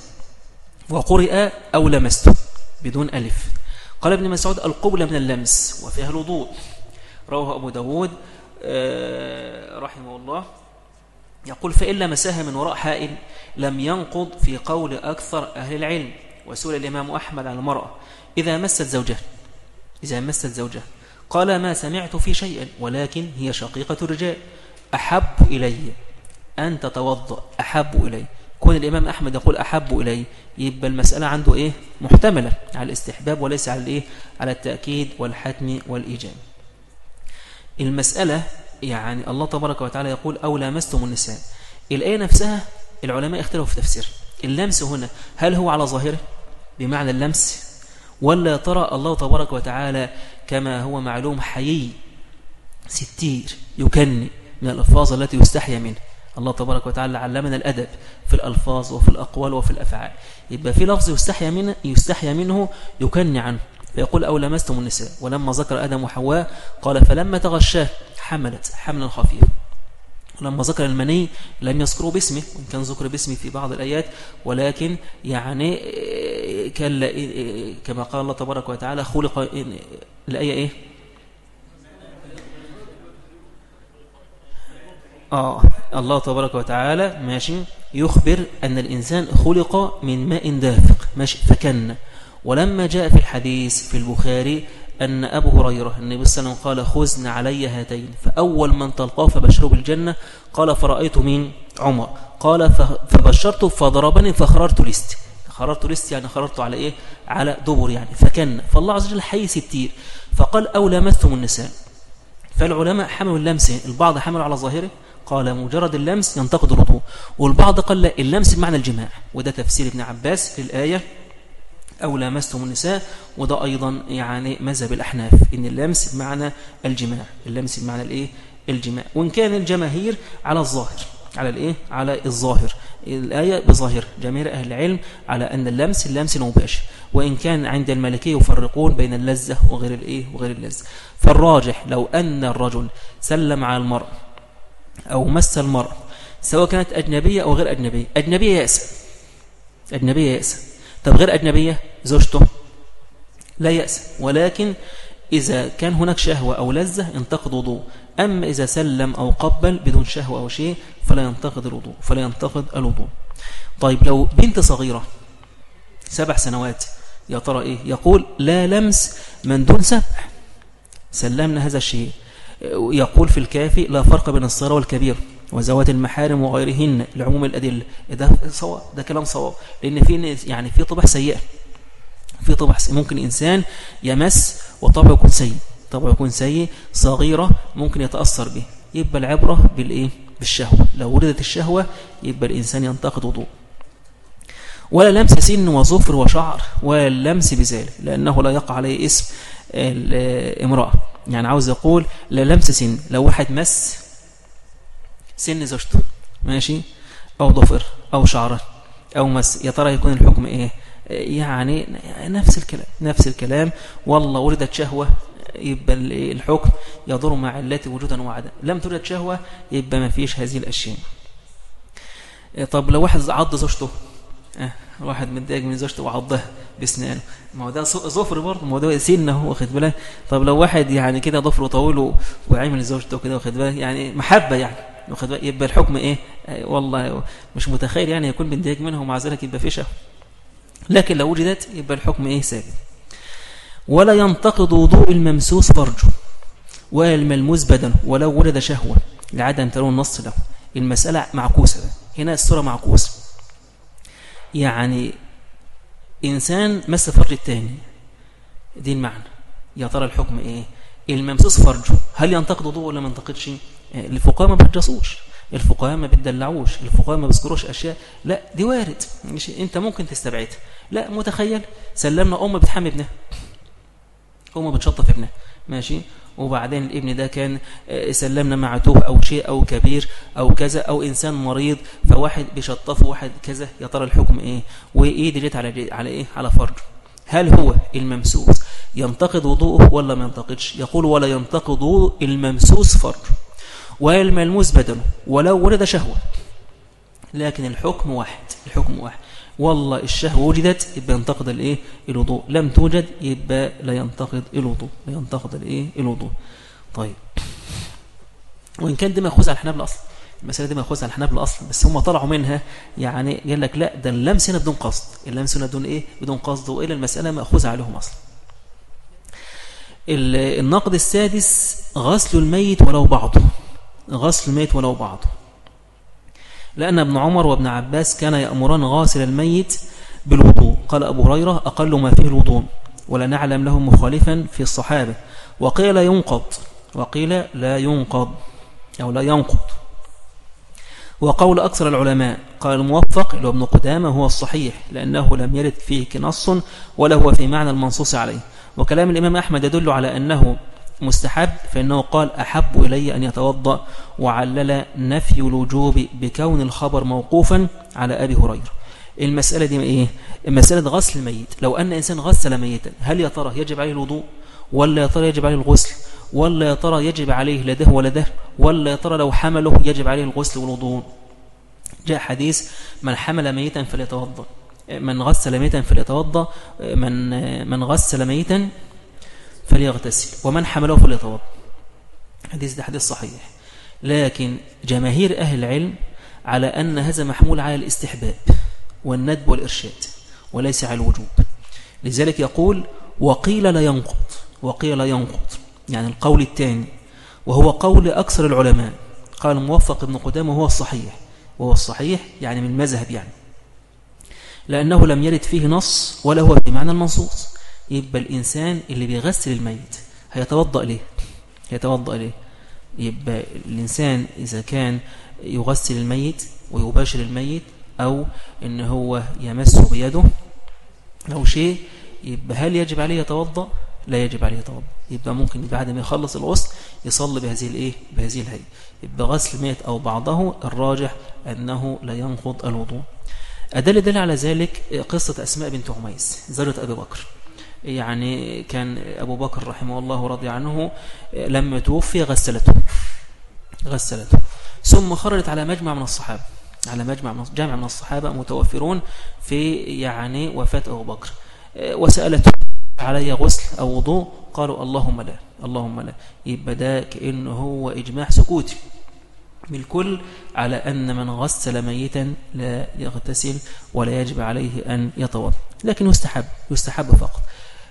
وقرئ أو لمستم. بدون ألف. قال ابن مسعود القبلة من اللمس وفيها الوضوء. رواه أبو داود. آه، رحمه الله. يقول فإن لمسها من وراء حائل لم ينقض في قول أكثر أهل العلم وسئل الإمام أحمد عن المرأة إذا مست زوجها إذا مست زوجها قال ما سمعت في شيء ولكن هي شقيقة الرجال أحب إلي أن تتوضأ أحب إلي. كون الإمام أحمد يقول أحب إلي يبقى المسألة عنده إيه؟ محتملة على الاستحباب وليس على الإيه؟ على التأكيد والحتم والإيجاب. المسألة يعني الله تبارك وتعالى يقول أو لامستم النساء. الآية نفسها العلماء اختلفوا في تفسير اللمس هنا هل هو على ظاهره؟ بمعنى اللمس. ولا ترى الله تبارك وتعالى كما هو معلوم حيي ستير يكني من الألفاظ التي يستحيا منها الله تبارك وتعالى علمنا الأدب في الألفاظ وفي الأقوال وفي الأفعال. يبقى في لفظ يستحيا منه, يستحيا منه يكني عنه. فيقول أو لمستم النساء. ولما ذكر آدم وحواء قال فلما تغشاه حملت حملا خفيفا. ولما ذكر المني لم يذكروا باسمه وإن كان ذكر باسمه في بعض الآيات ولكن يعني كان كما قال الله تبارك وتعالى خلق الآية إيه؟ آه الله تبارك وتعالى ماشي يخبر أن الإنسان خلق من ماء دافق ماشي فكن. ولما جاء في الحديث في البخاري أن أبو هريرة النبي صلى الله عليه وسلم قال خزن علي هاتين فأول من تلقاه فبشره بالجنة قال فرأيت مين عمر قال فبشرته فضربني فخررت لست خررت لست يعني خررت على إيه؟ على دبر يعني فكان فالله عز وجل حي ستير فقال أو لمستم النساء؟ فالعلماء حملوا اللمس البعض حملوا على ظاهره قال مجرد اللمس ينتقد الوضوء والبعض قال لا اللمس بمعنى الجماع. وده تفسير ابن عباس للآية أو لامستم النساء وده أيضا يعني مذهب الأحناف إن اللمس بمعنى الجماع اللمس بمعنى الإيه؟ الجماع. وإن كان الجماهير على الظاهر على الإيه؟ على الظاهر. الآية بظاهر جماهير أهل العلم على أن اللمس اللمس المباشر وإن كان عند المالكية يفرقون بين اللذة وغير الإيه؟ وغير اللذة. فالراجح لو أن الرجل سلم على المرء أو مس المرء سواء كانت أجنبية أو غير أجنبية أجنبية يأس. أجنبية يأس. طب غير أجنبية؟ زوجته؟ لا يأس. ولكن إذا كان هناك شهوة أو لذة ينتقد وضوء أما إذا سلم أو قبل بدون شهوة أو شيء فلا ينتقد الوضوء. فلا ينتقد الوضوء. طيب لو بنت صغيرة سبع سنوات يا ترى إيه؟ يقول لا لمس من دون سبع. سلمنا هذا الشيء. يقول في الكافي لا فرق بين الصغيرة والكبير. وزوات المحارم وغيرهن لعموم الأدلة. ده صواب ده كلام صواب. لأن في يعني في طبع سيئة. في طبع سيئة. ممكن إنسان يمس وطبعه يكون سيء. طبعه يكون سيء صغيرة ممكن يتأثر به. يبقى العبرة بالإيه؟ بالشهوة. لو وردت الشهوة يبقى الإنسان ينتقد وضوء ولا لمس سن وظفر وشعر ولا لمس بذلك لأنه لا يقع عليه اسم الامرأة يعني عاوز يقول لا لمس سن. لو واحد مس سن زوجته. ماشي؟ أو ضفر أو شعره أو مس. يا ترى يكون الحكم إيه؟ يعني نفس الكلام نفس الكلام. والله وردت شهوة يبقى ال- الحكم يدور مع علته وجودا وعدا. لم توجد شهوة يبقى ما فيش هذه الأشياء. إيه، طب لو واحد عض زوجته. آه، واحد متضايق من زوجته وعضها باسنانه ما هو ده ظفر برضه ما هو ده سن اهو واخد بالك؟ طب لو واحد يعني كده ضفره طويل وعمل زوجته كده واخد بالك؟ يعني محبة يعني. واخد يبقى الحكم إيه؟ آه، والله مش متخيل يعني يكون متضايق منها ومع ذلك يبقى في شهوه لكن لو وجدت يبقى الحكم إيه؟ ثابت. ولا ينتقض وضوء الممسوس فرجه ولا الملموس بدنه ولو ولد شهوة لعدم تلون النص له. المسألة معكوسة. بقى. هنا الصورة معكوسة. يعني إنسان مس فرج التاني. دي المعنى. يا ترى الحكم إيه؟ الممسوس فرجه هل ينتقد وضوء ولا ما ينتقدش الفقهاء ما بيحجصوش الفقهاء ما بيدلعوش الفقهاء ما بيذكروش أشياء لا دي وارد مش أنت ممكن تستبعدها. لا متخيل سلمنا أم بتحمي ابنها أم بتشطف ابنها ماشي وبعدين الابن ده كان آه، سلمنا معتوه أو شيء أو كبير أو كذا أو إنسان مريض فواحد بيشطفه واحد كذا يا ترى الحكم إيه؟ وإيه دليل على على إيه؟ على فرج هل هو الممسوس ينتقد وضوءه ولا ما ينتقدش؟ يقول ولا ينتقد الممسوس فرج ولا الملموس بدنه ولو ولد شهوة. لكن الحكم واحد الحكم واحد. والله الشهوة وجدت يبقى ينتقد الإيه؟ الوضوء. لم توجد يبقى لا ينتقد الوضوء. لا ينتقد الإيه؟ الوضوء. طيب. وإن كان دي ماخوذ على الحنابلة أصلا. المسألة دي ماخوذ على الحنابلة أصلا. بس هم طلعوا منها يعني قال لك لا ده اللمس هنا بدون قصد. اللمس هنا بدون إيه؟ بدون قصد. وإلا المسألة ماخوذة عليهم أصلا. ال- النقد السادس غسل الميت ولو بعضه. غسل الميت ولو بعضه. لأن ابن عمر وابن عباس كان يأمران غاسل الميت بالوضوء. قال أبو هريرة أقل ما فيه الوضوء ولا نعلم له مخالفا في الصحابة. وقيل ينقض وقيل لا ينقض أو لا ينقض. وقول أكثر العلماء قال الموفق هو ابن قدامة هو الصحيح لأنه لم يرد فيه نص ولا هو في معنى المنصوص عليه. وكلام الإمام أحمد يدل على أنه مستحب فإنه قال أحب إلي أن يتوضأ وعلل نفي الوجوب بكون الخبر موقوفا على أبي هريرة. المسألة دي إيه؟ مسألة غسل الميت. لو أن إنسان غسل ميتا هل يا ترى يجب عليه الوضوء؟ ولا يا ترى يجب عليه الغسل؟ ولا يا ترى يجب عليه لا ده ولا ده ولا يا ترى لو حمله يجب عليه الغسل والوضوء؟ جاء حديث من حمل ميتا فليتوضأ. من غسل ميتا فليتوضأ. من من غسل ميتا فليغتسل ومن حمله فليتوضأ. حديث ده حديث صحيح. لكن جماهير أهل العلم على أن هذا محمول على الاستحباب والندب والإرشاد وليس على الوجوب. لذلك يقول وقيل لا ينقض وقيل لا ينقض. يعني القول الثاني وهو قول أكثر العلماء. قال موفق ابن قدامة هو الصحيح. وهو الصحيح يعني من المذهب يعني. لأنه لم يرد فيه نص ولا هو في معنى المنصوص. يبقى الإنسان اللي بيغسل الميت هيتوضأ ليه؟ هيتوضأ ليه؟ يبقى الإنسان إذا كان يغسل الميت ويباشر الميت أو إن هو يمسه بيده أو شيء يبقى هل يجب عليه يتوضأ؟ لا يجب عليه يتوضأ. يبقى ممكن بعد ما يخلص الغسل يصلي بهذه الإيه؟ بهذه الهيئة. يبقى غسل الميت أو بعضه الراجح أنه لا ينقض الوضوء. أدل دل على ذلك قصة أسماء بنت عميس زوجة أبي بكر. يعني كان أبو بكر رحمه الله ورضي عنه لما توفي غسلته. غسلته. ثم خرجت على مجمع من الصحابة. على مجمع من جامع من الصحابة متوفرون في يعني وفاة أبو بكر. وسألته علي غسل أو وضوء قالوا اللهم لا اللهم لا. يبقى ده كأنه هو إجماع سكوتي. بالكل على أن من غسل ميتا لا يغتسل ولا يجب عليه أن يتوضأ. لكن يستحب يستحب فقط.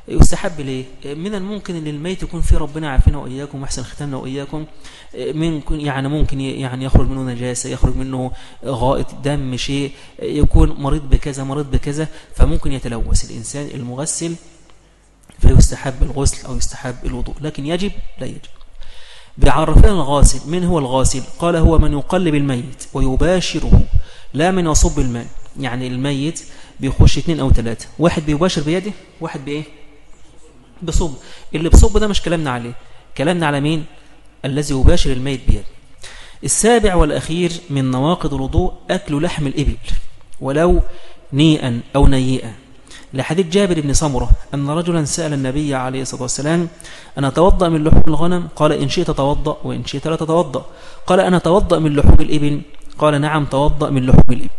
يستحب ليه من الممكن إن الميت يكون فيه ربنا عافينا وإياكم وأحسن ختامنا وإياكم. ممكن يعني ممكن يعني يخرج منه نجاسة يخرج منه غائط دم شيء يكون مريض بكذا مريض بكذا. فممكن يتلوث الإنسان المغسل فيستحب الغسل أو يستحب الوضوء. لكن يجب؟ لا يجب. بعرفنا الغاسل من هو الغاسل؟ قال هو من يقلب الميت ويباشره لا من يصب الماء. يعني الميت بيخش اثنين أو ثلاثة. واحد بيباشر بيده واحد بإيه؟ بصب اللي بصب ده مش كلامنا عليه. كلامنا على مين؟ الذي يباشر الميت بيده. السابع والأخير من نواقض الوضوء أكل لحم الإبل. ولو نيئا أو نيئا. لحديث جابر بن سمرة أن رجلا سأل النبي عليه الصلاة والسلام أنا أتوضأ من لحوم الغنم؟ قال إن شئت توضأ وإن شئت لا تتوضأ. قال أنا أتوضأ من لحوم الإبل؟ قال نعم توضأ من لحوم الإبل.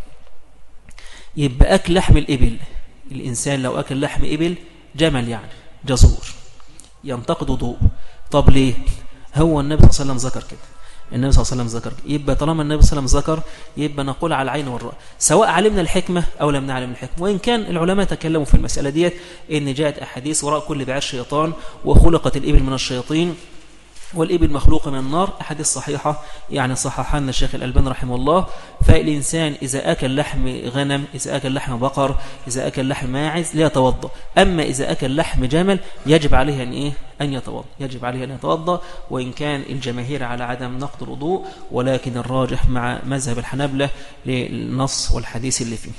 يبقى أكل لحم الإبل. الإنسان لو أكل لحم إبل جمل يعني. جزور ينتقد وضوء طب ليه؟ هو النبي صلى الله عليه وسلم ذكر كده. النبي صلى الله عليه وسلم ذكر يبقى طالما النبي صلى الله عليه وسلم ذكر يبقى نقول على العين والرأي سواء علمنا الحكمة أو لم نعلم الحكمة. وإن كان العلماء تكلموا في المسألة ديت إن جاءت أحاديث وراء كل بعير شيطان وخلقت الإبل من الشياطين والإبل مخلوقة من النار. أحاديث صحيحة يعني صححها لنا الشيخ الألباني رحمه الله فالإنسان إذا أكل لحم غنم إذا أكل لحم بقر إذا أكل لحم ماعز لا يتوضأ أما إذا أكل لحم جمل يجب عليه أن إيه؟ أن يتوضأ. يجب عليه أن يتوضأ وإن كان الجماهير على عدم نقض الوضوء ولكن الراجح مع مذهب الحنبلة للنص والحديث اللي فيه.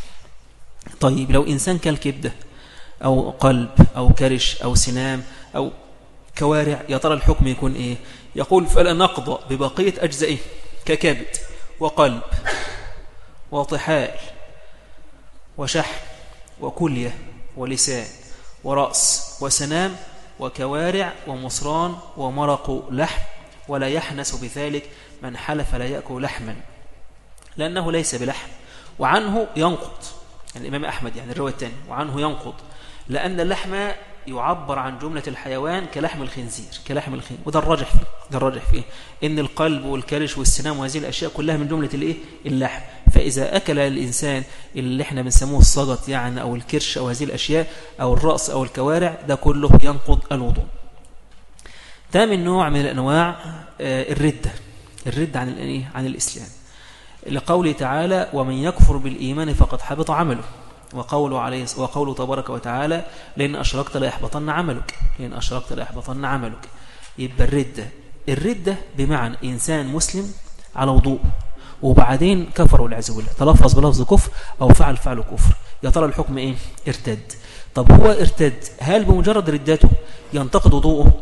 طيب لو إنسان كالكبدة أو قلب أو كرش أو سنام أو كوارع يا ترى الحكم يكون إيه؟ يقول فلا نقضى ببقية أجزائه. ككبد وقلب وطحال وشحم وكلية ولسان ورأس وسنام وكوارع ومصران ومرق لحم ولا يحنس بذلك من حلف لا يأكل لحما لأنه ليس بلحم. وعنه ينقض يعني الإمام أحمد يعني الرواية الثانية وعنه ينقض لأن اللحم يعبر عن جملة الحيوان كلحم الخنزير كلحم الخنزير. وده الراجح فيه ده الراجح فيه. إن القلب والكرش والسنام وهذه الأشياء كلها من جملة الإيه؟ اللحم. فإذا أكل الإنسان اللي إحنا بنسموه الصغط يعني أو الكرش أو هذه الأشياء أو الرأس أو الكوارع ده كله ينقض الوضوء. ثامن نوع من الأنواع آه، الردة. الردة عن الإيه؟ عن الإسلام. لقوله تعالى ومن يكفر بالإيمان فقد حبط عمله. وقوله عليه وقوله تبارك وتعالى لئن أشركت ليحبطن عملك. لئن أشركت ليحبطن عملك. يبقى الردة. الردة بمعنى إنسان مسلم على وضوء وبعدين كفر والعياذ بالله. تلفظ بلفظ كفر أو فعل فعل كفر. يا ترى الحكم إيه؟ ارتد. طب هو ارتد هل بمجرد ردته ينتقد وضوءه؟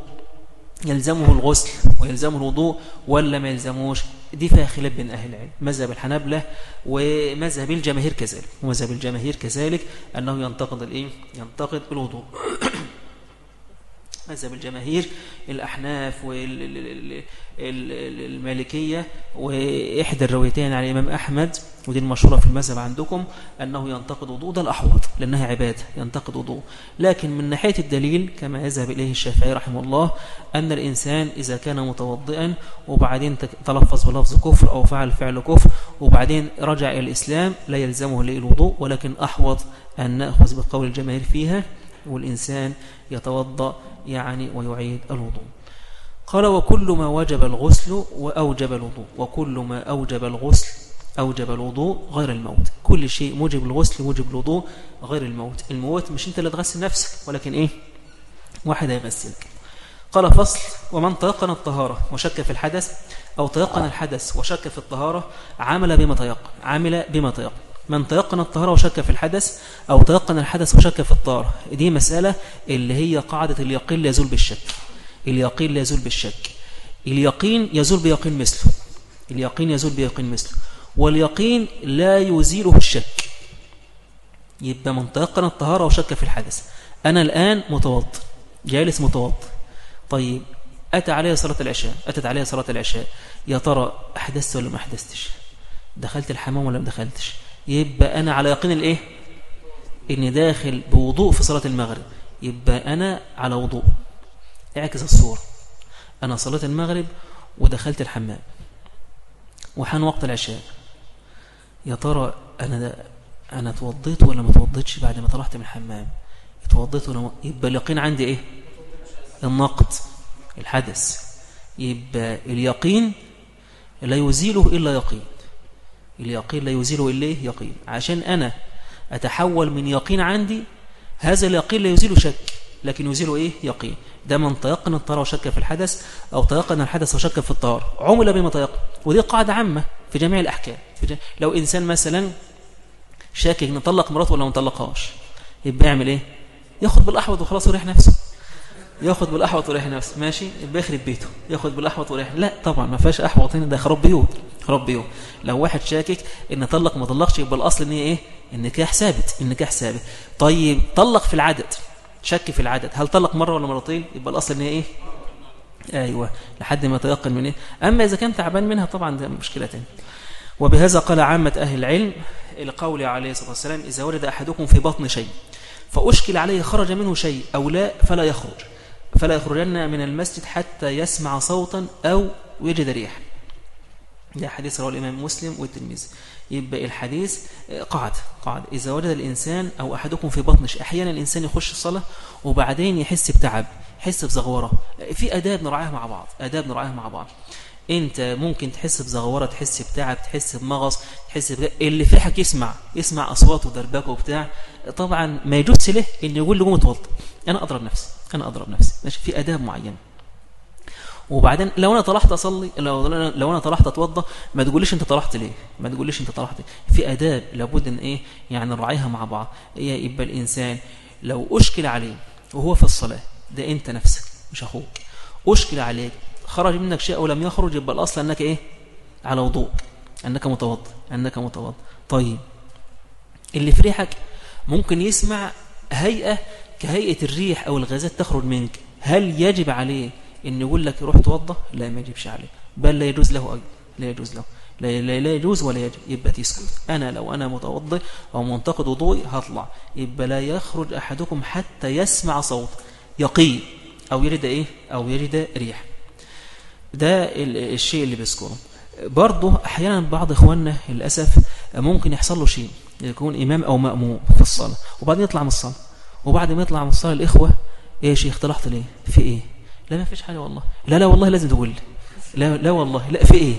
يلزمه الغسل ويلزمه الوضوء ولا ما يلزموش دي فيها خلاف بين أهل العلم مذهب الحنابلة ومذهب الجماهير كذلك ومذهب الجماهير كذلك أنه ينتقد الإيه؟ ينتقد الوضوء مذهب الجماهير الأحناف والمالكية وإحدى الروايتين على الإمام أحمد ودي المشهورة في المذهب عندكم أنه ينتقد وضوء ده الأحوط لأنها عبادة ينتقد وضوء لكن من ناحية الدليل كما يذهب إليه الشافعي رحمه الله أن الإنسان إذا كان متوضئا وبعدين تلفظ بلفظ كفر أو فعل فعل كفر وبعدين رجع إلى الإسلام لا يلزمه الوضوء ولكن أحوط أن نأخذ بقول الجماهير فيها. والإنسان يتوضأ يعني ويعيد الوضوء. قال وكل ما وجب الغسل وأوجب الوضوء. وكل ما أوجب الغسل أوجب الوضوء غير الموت. كل شيء موجب الغسل موجب الوضوء غير الموت. الموت مش أنت اللي تغسل نفسك ولكن إيه؟ واحد هيغسلك. قال فصل ومن تيقن الطهارة وشك في الحدث أو تيقن الحدث وشك في الطهارة عمل بما تيقن عمل بما تيقن. من تيقن الطهارة وشك في الحدث أو تيقن الحدث وشك في الطهارة. دي مسألة اللي هي قاعدة اليقين لا يزول بالشك. اليقين لا يزول بالشك. اليقين يزول بيقين مثله. اليقين يزول بيقين مثله. واليقين لا يزيله الشك. يبقى من تيقن الطهارة وشك في الحدث. أنا الآن متوض. جالس متوض. طيب أتى علي صلاة العشاء؟ أتت علي صلاة العشاء. يا ترى أحدثت ولا ما أحدثتش؟ دخلت الحمام ولا ما دخلتش؟ يبقى أنا على يقين الإيه؟ إني داخل بوضوء في صلاة المغرب. يبقى أنا على وضوء. اعكس الصورة. أنا صلاة المغرب ودخلت الحمام. وحان وقت العشاء. يا ترى أنا أنا توضيت ولا ما توضيتش بعد ما طلعت من الحمام؟ اتوضيت ولا يبقى اليقين عندي إيه؟ النقد. الحدث. يبقى اليقين لا يزيله إلا يقين. اليقين لا يزيله إلا يقين. عشان أنا أتحول من يقين عندي هذا اليقين لا يزيله شك لكن يزيله إيه؟ يقين. ده من تيقن الطهارة وشك في الحدث أو تيقن الحدث وشك في الطهارة عمل بما تيقن ودي قاعدة عامة في جميع الأحكام. في جميع لو إنسان مثلا شاكك نطلق مراته ولا ما نطلقهاش يبقى يعمل إيه؟ ياخد بالأحوط وخلاص ويريح نفسه. ياخد بالأحوط ويريح نفسه. ماشي؟ يبقى يخرب بيته. ياخد بالأحوط ويريح. لا طبعا ما فيهاش أحوط. هنا ده خراب بيوت خراب بيوت لو واحد شاكك إن طلق ما طلقش يبقى الأصل إن هي إيه؟ النكاح ثابت. النكاح ثابت. طيب طلق في العدد. شك في العدد. هل طلق مرة ولا مرتين؟ يبقى الأصل إن هي إيه؟ أيوه. لحد ما يتيقن من إيه؟ أما إذا كان تعبان منها طبعا ده مشكلة تانية. وبهذا قال عامة أهل العلم القول عليه الصلاة والسلام إذا ولد أحدكم في بطن شيء فأشكل عليه خرج منه شيء أو لا فلا يخرج. فلا يخرجن من المسجد حتى يسمع صوتا أو يجد ريح ده حديث رواه الإمام مسلم والترمذي. يبقى الحديث قاعدة قاعدة. إذا وجد الإنسان أو أحدكم في بطن شيء أحيانا الإنسان يخش الصلاة وبعدين يحس بتعب يحس بزغورة. في أداب نراعيها مع بعض أداب نراعيها مع بعض. أنت ممكن تحس بزغورة تحس بتعب تحس بمغص تحس ب... اللي في حك يسمع يسمع اصوات ودربكه وبتاع. طبعا ما يجوز له ان يقول له قوم اتوضى. أنا أضرب نفسي. أنا أضرب نفسي. ماشي. في آداب معينة. وبعدين لو أنا طلعت أصلي لو لو أنا طلعت أتوضى ما تقوليش أنت طلعت ليه؟ ما تقوليش أنت طلعت ليه؟ في آداب لابد إن إيه؟ يعني نراعيها مع بعض. إيه يبقى الإنسان؟ لو أشكل عليه وهو في الصلاة ده أنت نفسك مش أخوك. أشكل عليك خرج منك شيء أو لم يخرج يبقى الأصل أنك إيه؟ على وضوء. أنك متوضئ أنك متوضئ طيب. اللي في ريحك ممكن يسمع هيئة كهيئه الريح أو الغازات تخرج منك هل يجب عليه إن يقول لك روح توضى؟ لا ما يجبش عليه. بل لا يجوز له أيضا لا يجوز له. لا, لا, يجوز ولا يجب. يبقى تسكت أنا لو أنا متوضئ أو منتقد وضوئي هطلع. يبقى لا يخرج أحدكم حتى يسمع صوت يقين أو يجد إيه؟ أو يجد ريح. ده الشيء اللي بيذكره. برضه أحيانا بعض إخواننا للأسف ممكن يحصل له شيء يكون إمام أو مأموم في الصلاة وبعدين يطلع من الصلاة. وبعد ما يطلع من الصلاه الإخوة إيه يا شيخ طلعت ليه؟ في إيه؟ لا ما فيش حاجة والله. لا لا والله لازم تقول لي. لا لا والله. لا في إيه؟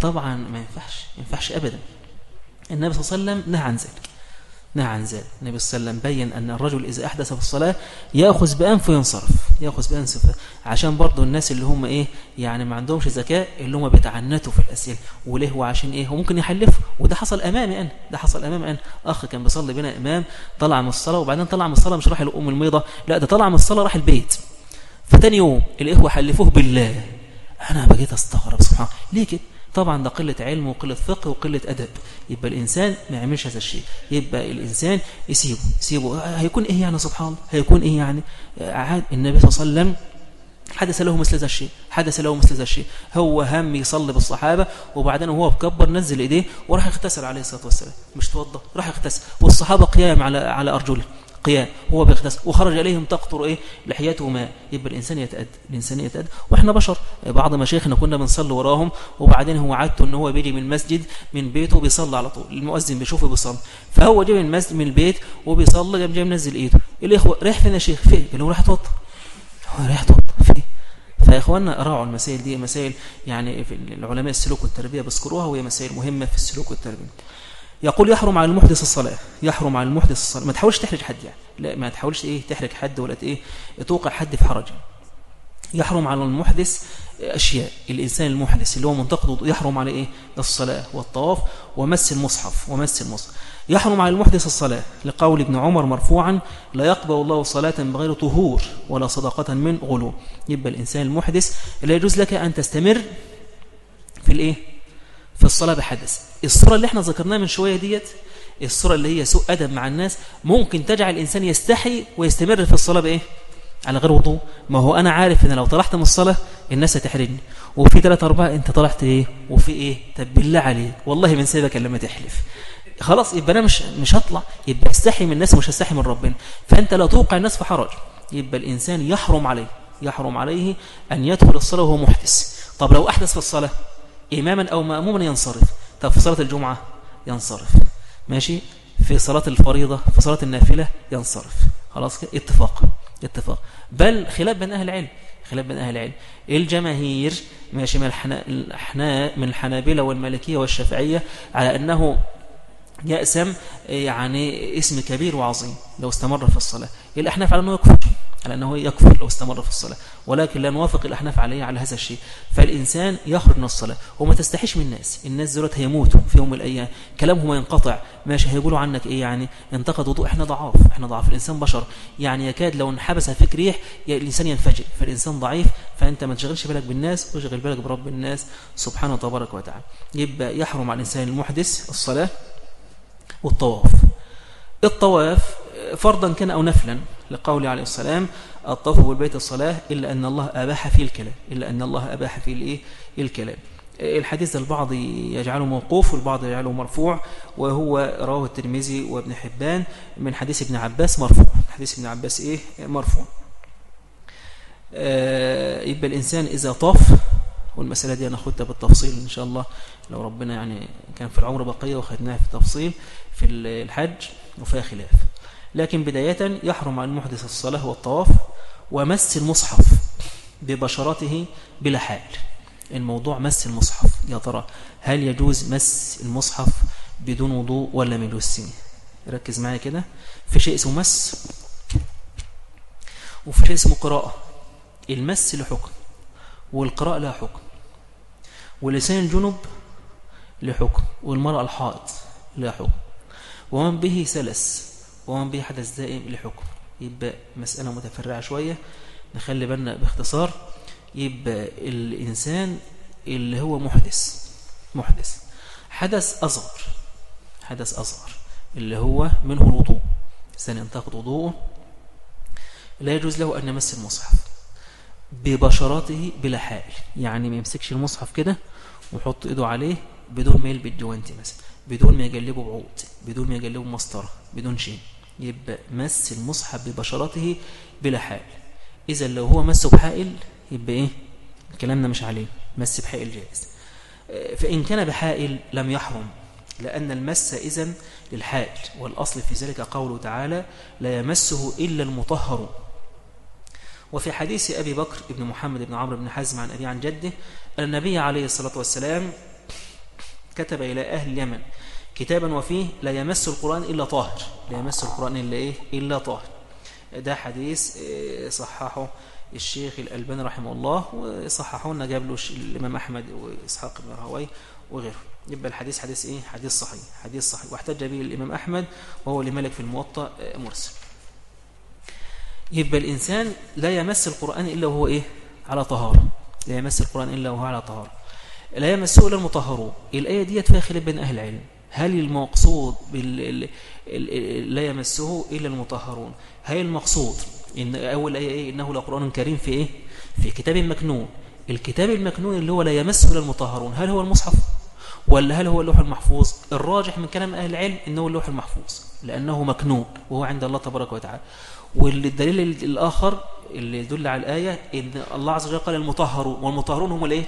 طبعا ما ينفعش ينفعش ابدا. النبي صلى الله عليه وسلم نهى عن ذلك نهى عن ذلك النبي صلى الله عليه وسلم بين أن الرجل إذا أحدث في الصلاة يأخذ بأنفه وينصرف. يأخذ بأنفه عشان برضو الناس اللي هم إيه يعني ما عندهمش ذكاء اللي هم بيتعنتوا في الأسئلة. وليه؟ وعشان إيه؟ وممكن يحلفوا وده حصل أمامي أنا. ده حصل أمامي أنا. أخ كان بيصلي بينا إمام طلع من الصلاة وبعدين طلع من الصلاة مش راح لأم الميضة. لا ده طلع من الصلاة راح البيت. فتاني يوم الإخوة حلفوه بالله. أنا بقيت أستغرب سبحان ليه كده؟ طبعا ده قلة علم وقلة فقه وقلة أدب. يبقى الإنسان ما يعملش هذا الشيء. يبقى الإنسان يسيبه يسيبه. هيكون إيه يعني سبحان الله؟ هيكون إيه يعني؟ عاد النبي صلى الله عليه وسلم حدث له مثل هذا الشيء حدث له مثل هذا الشيء. هو هم يصلي بالصحابة وبعدين وهو بكبر نزل إيديه وراح يغتسل عليه الصلاة والسلام. مش توضى راح يغتسل. والصحابة قيام على على أرجله. قيام هو بيغتسل وخرج عليهم تقطر إيه؟ لحيته ماء يبقى الإنسان يتأدى الإنسان يتأدى وإحنا بشر. بعض مشايخنا كنا بنصلي وراهم وبعدين هو عادته إن هو بيجي من المسجد من بيته بيصلي على طول. المؤذن بيشوفه بيصلي فهو جاي من المسجد من البيت وبيصلي قام جاي منزل إيده. الاخوه رايح فين يا شيخ؟ فين قال له راح اتوضى هو رايح اتوضى فين فيا اخواننا راعوا المسائل دي مسائل يعني في العلماء السلوك والتربية بيذكروها وهي مسائل مهمة في السلوك والتربية. يقول يحرم على المحدث الصلاة يحرم على المحدث الصلاة. ما تحاولش تحرج حد يعني. لا ما تحاولش إيه تحرج حد ولا إيه توقع حد في حرج. يحرم على المحدث أشياء. الإنسان المحدث اللي هو منتقد يحرم عليه إيه؟ الصلاة والطواف ومس المصحف ومس المصحف. يحرم على المحدث الصلاة. لقول ابن عمر مرفوعا لا يقبل الله صلاة بغير طهور ولا صدقة من غلو. يبقى الإنسان المحدث لا يجوز لك أن تستمر في الإيه؟ في الصلاة بحدث. الصورة اللي إحنا ذكرناها من شوية ديت الصورة اللي هي سوء أدب مع الناس ممكن تجعل الإنسان يستحي ويستمر في الصلاة بإيه؟ على غير وضوء. ما هو أنا عارف إن لو طلعت من الصلاة الناس هتحرجني. وفي ثلاثة أربعة أنت طلعت إيه؟ وفي إيه؟ طب بالله عليك. والله من سيبك لما تحلف. خلاص يبقى أنا مش مش هطلع. يبقى استحي من الناس مش هستحي من ربنا. فأنت لا توقع الناس في حرج. يبقى الإنسان يحرم عليه. يحرم عليه أن يدخل الصلاة وهو محدث. طب لو أحدث في الصلاة؟ إماما أو مأموما ينصرف. طب في صلاة الجمعة؟ ينصرف. ماشي؟ في صلاة الفريضة في صلاة النافلة ينصرف. خلاص كده؟ اتفاق. اتفاق. بل خلاف بين أهل العلم. خلاف بين أهل العلم. الجماهير ماشي من الحنا من الحنابلة والمالكية والشافعية على أنه يأسم يعني اسم كبير وعظيم لو استمر في الصلاة. الأحناف على أنه يكفر على أنه يكفر لو استمر في الصلاة ولكن لا نوافق الأحناف عليه على هذا الشيء. فالإنسان يخرج من الصلاة وما تستحيش من الناس. الناس دولت هيموتوا في يوم من الأيام. كلامهم ينقطع. ماشي هيقولوا عنك إيه يعني؟ انتقد وضوء. إحنا ضعاف. إحنا ضعاف. الإنسان بشر. يعني يكاد لو انحبس فيك ريح الإنسان ينفجر. فالإنسان ضعيف. فأنت ما تشغلش بالك بالناس واشغل بالك برب الناس سبحانه وتبارك وتعالى. يبقى يحرم على الإنسان المحدث الصلاة والطواف. الطواف فرضا كان أو نفلا لقوله عليه السلام الطواف بالبيت الصلاة إلا أن الله أباح فيه الكلام إلا أن الله أباح فيه الإيه؟ الكلام. الحديث البعض يجعله موقوف والبعض يجعله مرفوع وهو رواه الترمذي وابن حبان من حديث ابن عباس مرفوع. حديث ابن عباس إيه؟ مرفوع. آه، يبقى الإنسان إذا طاف والمسألة دي أنا أخدها بالتفصيل إن شاء الله لو ربنا يعني كان في العمر بقية وخدناها في التفصيل في الحج وفيها خلاف. لكن بداية يحرم عن المحدث الصلاة والطواف ومس المصحف ببشرته بلا حال الموضوع مس المصحف. يا ترى هل يجوز مس المصحف بدون وضوء ولا من السنة ركز معايا كده. في شيء اسمه مس وفي شيء اسمه قراءة. المس له حكم والقراءة لها حكم. ولسان الجنب له حكم والمرأة الحائض لها حكم. ومن به سلس ومن به حدث دائم له حكم يبقى مسألة متفرعة شوية. نخلي بالنا باختصار. يبقى الإنسان اللي هو محدث محدث. حدث أصغر حدث أصغر. اللي هو منه الوضوء. إنسان ينتقد وضوءه. لا يجوز له أن يمس المصحف. ببشرته بلا حال يعني ما يمسكش المصحف كده ويحط إيده عليه بدون ما يلبي الجوانتي مثلا بدون ما يجلبه بعود بدون ما يجلبه مسطرة بدون شيء. يبقى مس المصحف ببشرته بلا حال إذا لو هو مسه بحائل يبقى إيه؟ كلامنا مش عليه. مس بحائل جائز. فإن كان بحائل لم يحرم لأن المس إذن للحائل والأصل في ذلك قوله تعالى لا يمسه إلا المطهرون وفي حديث أبي بكر بن محمد بن عمرو بن حزم عن أبي عن جده النبي عليه الصلاة والسلام كتب إلى أهل اليمن كتابا وفيه لا يمس القرآن إلا طاهر. لا يمس القرآن إلا إيه؟ إلا طاهر. ده حديث إيه، صححه الشيخ الألباني رحمه الله وصححه لنا جاب له الإمام أحمد وإسحاق بن راهويه وغيره. يبقى الحديث حديث إيه؟ حديث صحيح حديث صحيح. واحتج به الإمام أحمد وهو لملك في الموطأ آه، مرسل. يبقى الإنسان لا يمس القرآن إلا وهو إيه؟ على طهارة. لا يمس القرآن إلا وهو على طهارة. لا يمسه إلا المطهرون. الآية دي فيها بين أهل العلم. هل المقصود. لا يمسه إلا المطهرون؟ هل المقصود إن أول آية إيه؟ إنه لقرآن كريم في إيه؟ في كتاب مكنون. الكتاب المكنون اللي هو لا يمسه إلا المطهرون هل هو المصحف؟ ولا هل هو اللوح المحفوظ؟ الراجح من كلام أهل العلم إنه اللوح المحفوظ لأنه مكنون وهو عند الله تبارك وتعالى. والدليل الآخر اللي يدل على الآية إن الله عز وجل قال المطهرون والمطهرون هم الإيه؟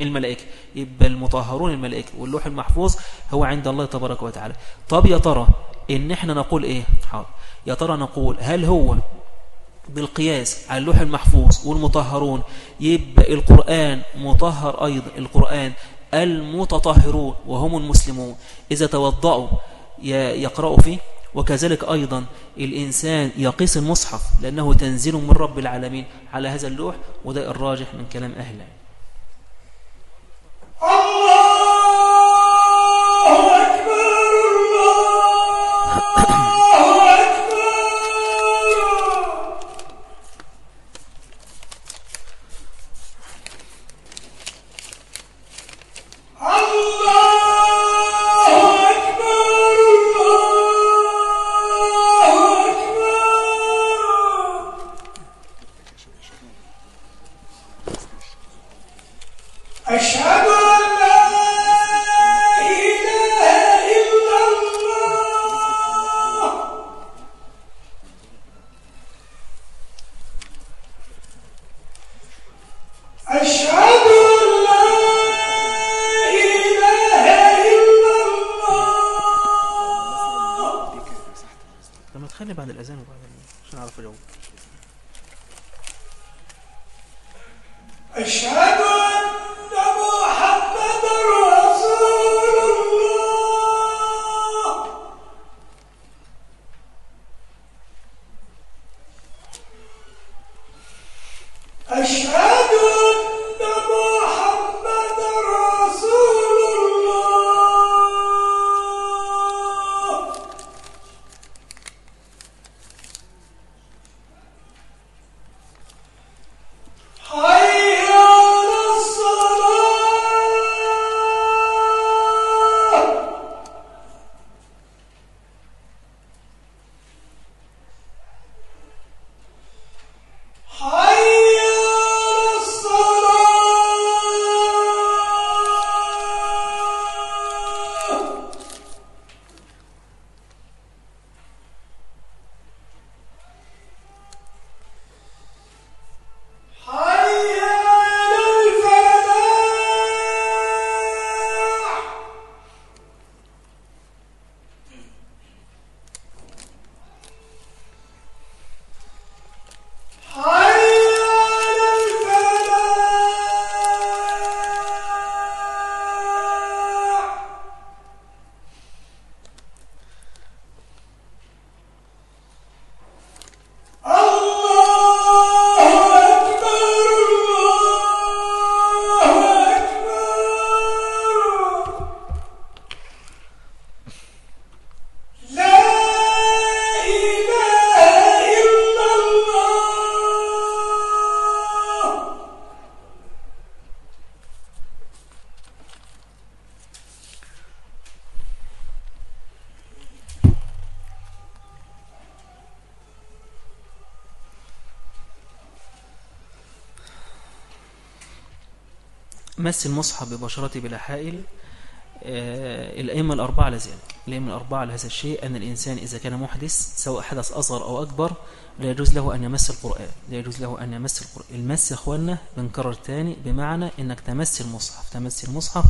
الملائكة. يبقى المطهرون الملائكة واللوح المحفوظ هو عند الله تبارك وتعالى. طب يا ترى إن إحنا نقول إيه؟ حاضر. يا ترى نقول هل هو بالقياس على اللوح المحفوظ والمطهرون يبقى القرآن مطهر أيضا؟ القرآن المتطهرون وهم المسلمون. إذا توضأوا يقرأوا فيه؟ وكذلك أيضا الإنسان يقيس المصحف لأنه تنزيل من رب العالمين على هذا اللوح وده الراجح من كلام أهل العلم. مس المصحف ببشرته بلا حائل آه، الأئمة الأربعة على ذلك الأئمة الأربعة على هذا الشيء أن الإنسان إذا كان محدث سواء حدث أصغر أو أكبر لا يجوز له أن يمس القرآن لا يجوز له أن يمس القرآن. المس يا أخوانا بنكرر تاني بمعنى أنك تمس المصحف. تمس المصحف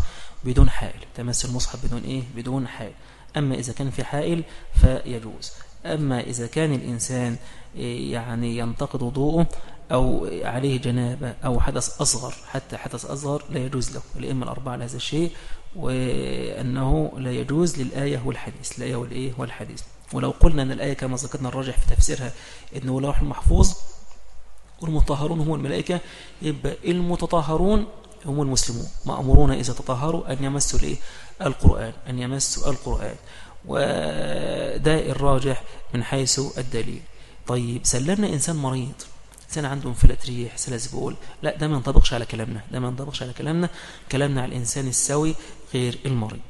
بدون حائل. تمس المصحف بدون إيه؟ بدون حائل. أما إذا كان في حائل فيجوز. أما إذا كان الإنسان إيه، يعني ينتقد وضوءه أو عليه جنابة أو حدث أصغر حتى حدث أصغر لا يجوز له. الأئمة الأربعة على هذا الشيء وأنه لا يجوز للآية والحديث. الآية والإيه والحديث. ولو قلنا أن الآية كما ذكرنا الراجح في تفسيرها أنه لوح المحفوظ والمطهرون هم الملائكة يبقى المتطهرون هم المسلمون. مأمورون إذا تطهروا أن يمسوا الإيه؟ القرآن أن يمسوا القرآن. وده الراجح من حيث الدليل. طيب سلمنا إنسان مريض. إنسان عنده انفلات ريح سلاسبول لا ده ما ينطبقش على كلامنا ده ما ينطبقش على كلامنا كلامنا على الإنسان السوي غير المريض.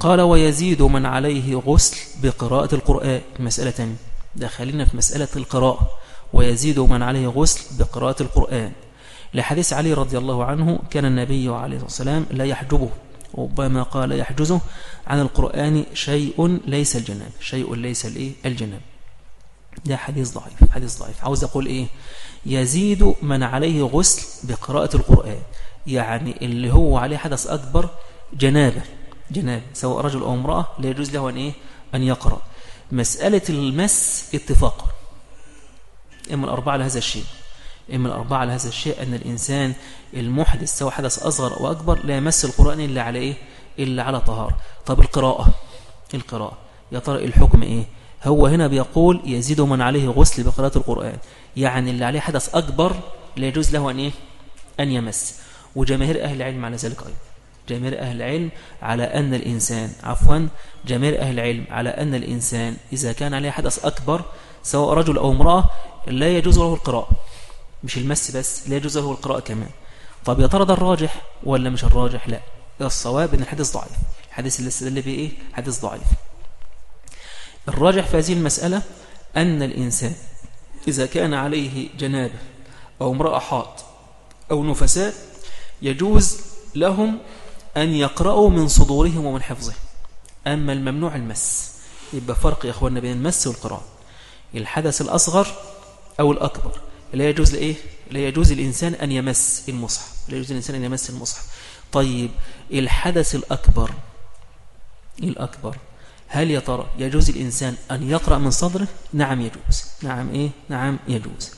قال ويزيد من عليه غسل بقراءة القرآن. مسألة تانية. دخلنا في مسألة القراءة. ويزيد من عليه غسل بقراءة القرآن. لحديث علي رضي الله عنه كان النبي عليه الصلاة والسلام لا يحجبه. ربما قال يحجزه. عن القرآن شيء ليس الجناب. شيء ليس الجناب. ده حديث ضعيف حديث ضعيف. عاوز أقول إيه؟ يزيد من عليه غسل بقراءة القرآن. يعني اللي هو عليه حدث أكبر جنابه جنابه سواء رجل أو امرأة لا يجوز له أن, إيه؟ أن يقرأ. مسألة المس اتفاقا إما الأربعة على هذا الشيء. إما الأربعة على هذا الشيء أن الإنسان المحدث سواء حدث أصغر أو أكبر لا يمس القرآن إلا على إيه؟ إلا على طهارة. طب القراءة القراءة يا ترى الحكم إيه؟ هو هنا بيقول يزيد من عليه غسل بقراءة القرآن. يعني اللي عليه حدث أكبر لا يجوز له أن إيه؟ أن يمس. وجماهير أهل العلم على ذلك أيضا. جماهير أهل العلم على أن الإنسان عفوا جماهير أهل العلم على أن الإنسان إذا كان عليه حدث أكبر سواء رجل أو امرأة لا يجوز له القراءة. مش المس بس لا يجوز له القراءة كمان. طب يا ترى ده الراجح ولا مش الراجح؟ لا. الصواب إن الحديث ضعيف. الحديث اللي استدل به إيه؟ حديث ضعيف. الراجح في هذه المسألة أن الإنسان إذا كان عليه جنابة أو امرأة حاط أو نفساء يجوز لهم أن يقرأوا من صدورهم ومن حفظهم. أما الممنوع المس يبقى فرق يا أخواننا بين المس والقراءة. الحدث الأصغر أو الأكبر. لا يجوز لإيه؟ لا يجوز الإنسان أن يمس المصحف. لا يجوز الإنسان أن يمس المصحف. طيب الحدث الأكبر الأكبر هل يا ترى يجوز الإنسان أن يقرأ من صدره؟ نعم يجوز. نعم إيه؟ نعم يجوز.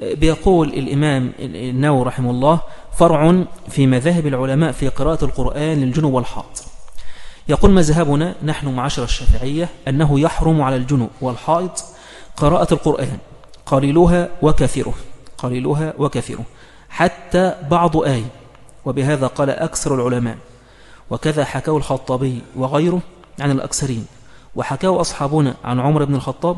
بيقول الإمام النووي رحمه الله فرع في مذاهب العلماء في قراءة القرآن للجنوب والحائط يقول مذهبنا نحن معاشر الشافعية أنه يحرم على الجنوب والحائط قراءة القرآن. قليلها وكثيره. قليلها وكثيره. حتى بعض آي وبهذا قال أكثر العلماء. وكذا حكاه الخطابي وغيره عن الأكثرين. وحكاه أصحابنا عن عمر بن الخطاب